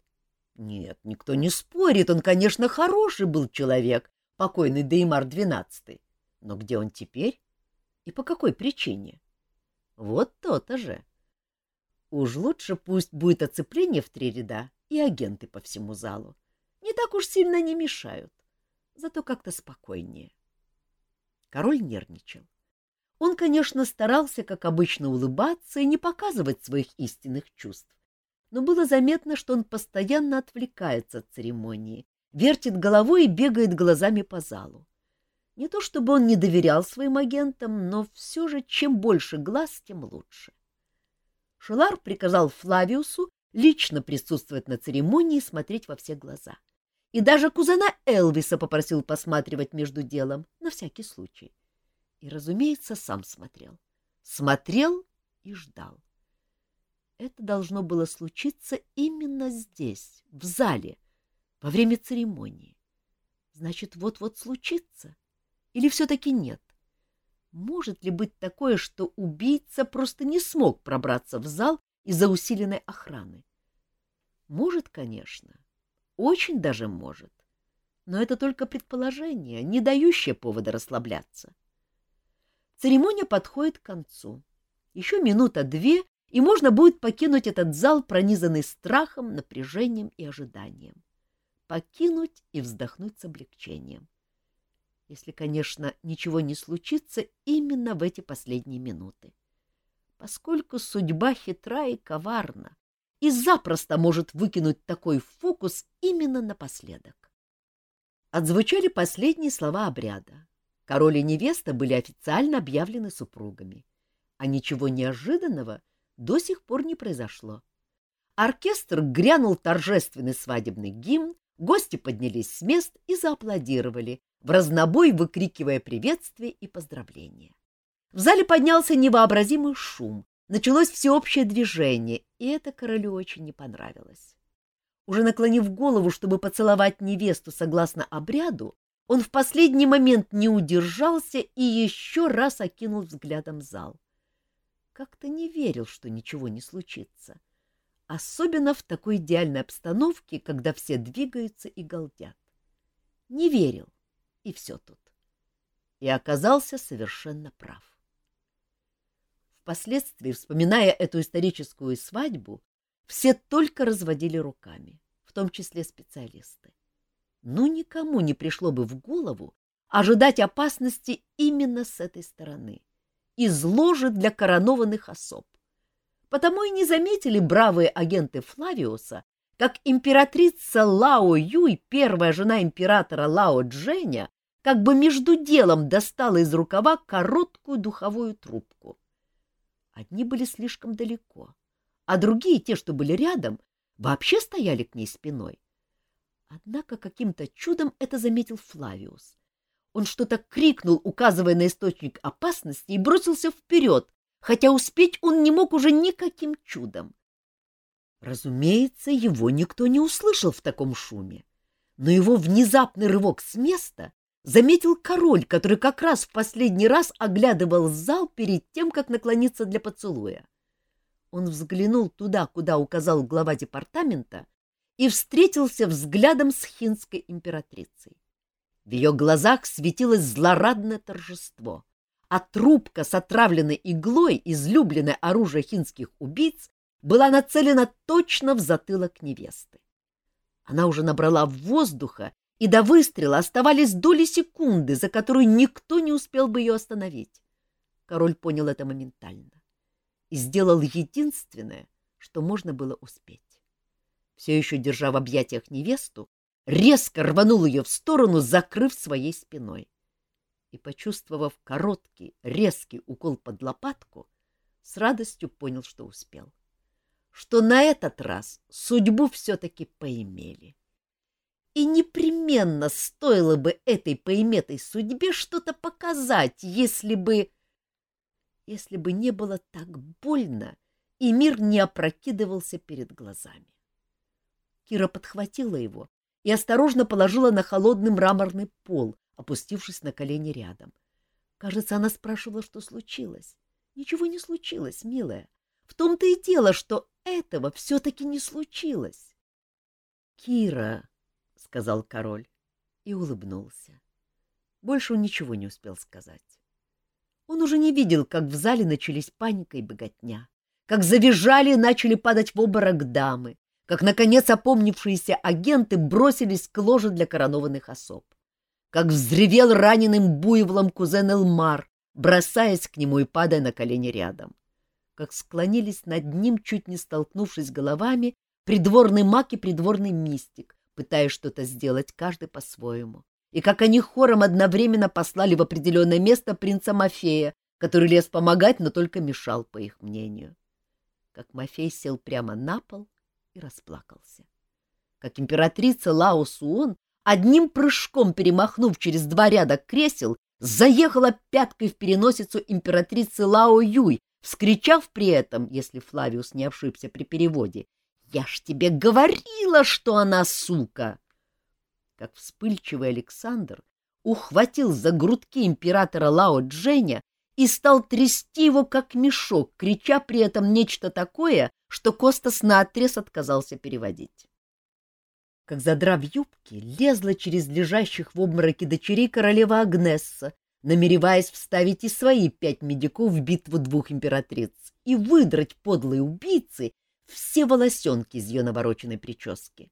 Нет, никто не спорит, он, конечно, хороший был человек, покойный Деймар XII. Но где он теперь? И по какой причине? Вот то-то же. Уж лучше пусть будет оцепление в три ряда и агенты по всему залу. Не так уж сильно не мешают. Зато как-то спокойнее. Король нервничал. Он, конечно, старался, как обычно, улыбаться и не показывать своих истинных чувств. Но было заметно, что он постоянно отвлекается от церемонии, вертит головой и бегает глазами по залу. Не то чтобы он не доверял своим агентам, но все же чем больше глаз, тем лучше. Шелар приказал Флавиусу лично присутствовать на церемонии и смотреть во все глаза. И даже кузена Элвиса попросил посматривать между делом, на всякий случай. И, разумеется, сам смотрел. Смотрел и ждал. Это должно было случиться именно здесь, в зале, во время церемонии. Значит, вот-вот случится. Или все-таки нет? Может ли быть такое, что убийца просто не смог пробраться в зал из-за усиленной охраны? Может, конечно. Очень даже может. Но это только предположение, не дающее повода расслабляться. Церемония подходит к концу. Еще минута-две, и можно будет покинуть этот зал, пронизанный страхом, напряжением и ожиданием. Покинуть и вздохнуть с облегчением. Если, конечно, ничего не случится именно в эти последние минуты. Поскольку судьба хитра и коварна, и запросто может выкинуть такой фокус именно напоследок. Отзвучали последние слова обряда. Король и невеста были официально объявлены супругами, а ничего неожиданного до сих пор не произошло. Оркестр грянул торжественный свадебный гимн, гости поднялись с мест и зааплодировали, в разнобой выкрикивая приветствия и поздравления. В зале поднялся невообразимый шум, началось всеобщее движение, и это королю очень не понравилось. Уже наклонив голову, чтобы поцеловать невесту согласно обряду, он в последний момент не удержался и еще раз окинул взглядом зал. Как-то не верил, что ничего не случится. Особенно в такой идеальной обстановке, когда все двигаются и галдят. Не верил, и все тут. И оказался совершенно прав. Впоследствии, вспоминая эту историческую свадьбу, все только разводили руками, в том числе специалисты. Ну, никому не пришло бы в голову ожидать опасности именно с этой стороны, из ложи для коронованных особ. Потому и не заметили бравые агенты Флавиуса, как императрица Лао Юй, первая жена императора Лао Дженя, как бы между делом достала из рукава короткую духовую трубку. Одни были слишком далеко, а другие, те, что были рядом, вообще стояли к ней спиной. Однако каким-то чудом это заметил Флавиус. Он что-то крикнул, указывая на источник опасности, и бросился вперед, хотя успеть он не мог уже никаким чудом. Разумеется, его никто не услышал в таком шуме, но его внезапный рывок с места заметил король, который как раз в последний раз оглядывал зал перед тем, как наклониться для поцелуя. Он взглянул туда, куда указал глава департамента, и встретился взглядом с хинской императрицей. В ее глазах светилось злорадное торжество, а трубка с отравленной иглой, излюбленное оружие хинских убийц, была нацелена точно в затылок невесты. Она уже набрала воздуха, и до выстрела оставались доли секунды, за которую никто не успел бы ее остановить. Король понял это моментально и сделал единственное, что можно было успеть. Все еще держа в объятиях невесту, резко рванул ее в сторону, закрыв своей спиной. И, почувствовав короткий, резкий укол под лопатку, с радостью понял, что успел. Что на этот раз судьбу все-таки поимели. И непременно стоило бы этой поиметой судьбе что-то показать, если бы если бы не было так больно, и мир не опрокидывался перед глазами. Кира подхватила его и осторожно положила на холодный мраморный пол, опустившись на колени рядом. Кажется, она спрашивала, что случилось. Ничего не случилось, милая. В том-то и дело, что этого все-таки не случилось. — Кира, — сказал король и улыбнулся. Больше он ничего не успел сказать. Он уже не видел, как в зале начались паника и богатня, как завизжали и начали падать в обморок дамы, как, наконец, опомнившиеся агенты бросились к ложе для коронованных особ, как взревел раненым буйволом кузен Элмар, бросаясь к нему и падая на колени рядом, как склонились над ним, чуть не столкнувшись головами, придворный маг и придворный мистик, пытаясь что-то сделать каждый по-своему, и как они хором одновременно послали в определенное место принца Мафея, который лез помогать, но только мешал, по их мнению. Как Мафей сел прямо на пол и расплакался. Как императрица Лао Суон, одним прыжком перемахнув через два ряда кресел, заехала пяткой в переносицу императрицы Лао Юй, вскричав при этом, если Флавиус не ошибся при переводе, «Я ж тебе говорила, что она сука!» как вспыльчивый Александр ухватил за грудки императора Лао Дженя и стал трясти его, как мешок, крича при этом нечто такое, что Костас наотрез отказался переводить. Как задрав юбки, лезла через лежащих в обмороке дочерей королева Агнесса, намереваясь вставить и свои пять медиков в битву двух императриц и выдрать подлой убийцы все волосенки из ее навороченной прически.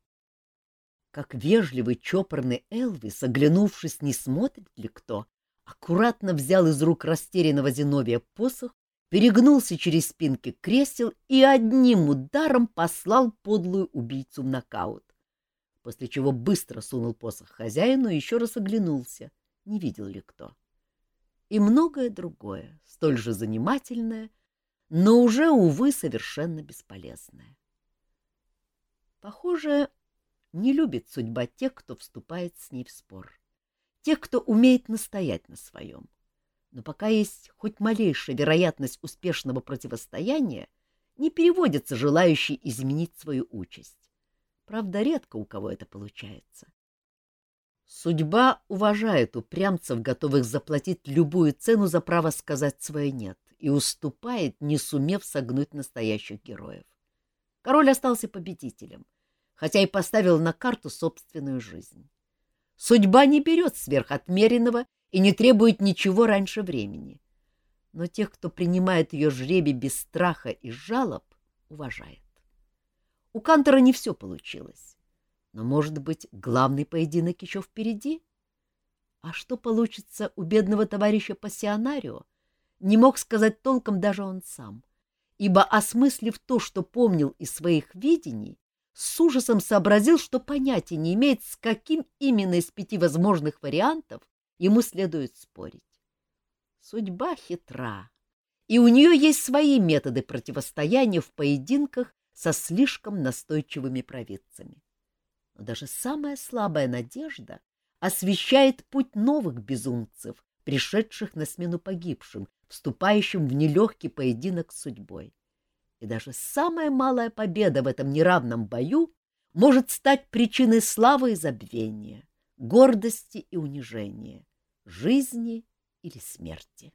как вежливый чопорный Элвис, оглянувшись, не смотрит ли кто, аккуратно взял из рук растерянного Зиновия посох, перегнулся через спинки кресел и одним ударом послал подлую убийцу в нокаут, после чего быстро сунул посох хозяину и еще раз оглянулся, не видел ли кто. И многое другое, столь же занимательное, но уже, увы, совершенно бесполезное. Похоже, не любит судьба тех, кто вступает с ней в спор, тех, кто умеет настоять на своем. Но пока есть хоть малейшая вероятность успешного противостояния, не переводится желающий изменить свою участь. Правда, редко у кого это получается. Судьба уважает упрямцев, готовых заплатить любую цену за право сказать свое «нет», и уступает, не сумев согнуть настоящих героев. Король остался победителем — хотя и поставил на карту собственную жизнь. Судьба не берет сверхотмеренного и не требует ничего раньше времени. Но тех, кто принимает ее жребий без страха и жалоб, уважает. У Кантора не все получилось. Но, может быть, главный поединок еще впереди? А что получится у бедного товарища пассионарио, не мог сказать толком даже он сам, ибо, осмыслив то, что помнил из своих видений, с ужасом сообразил, что понятия не имеет, с каким именно из пяти возможных вариантов ему следует спорить. Судьба хитра, и у нее есть свои методы противостояния в поединках со слишком настойчивыми провидцами. Но даже самая слабая надежда освещает путь новых безумцев, пришедших на смену погибшим, вступающим в нелегкий поединок с судьбой и даже самая малая победа в этом неравном бою может стать причиной славы и забвения, гордости и унижения, жизни или смерти.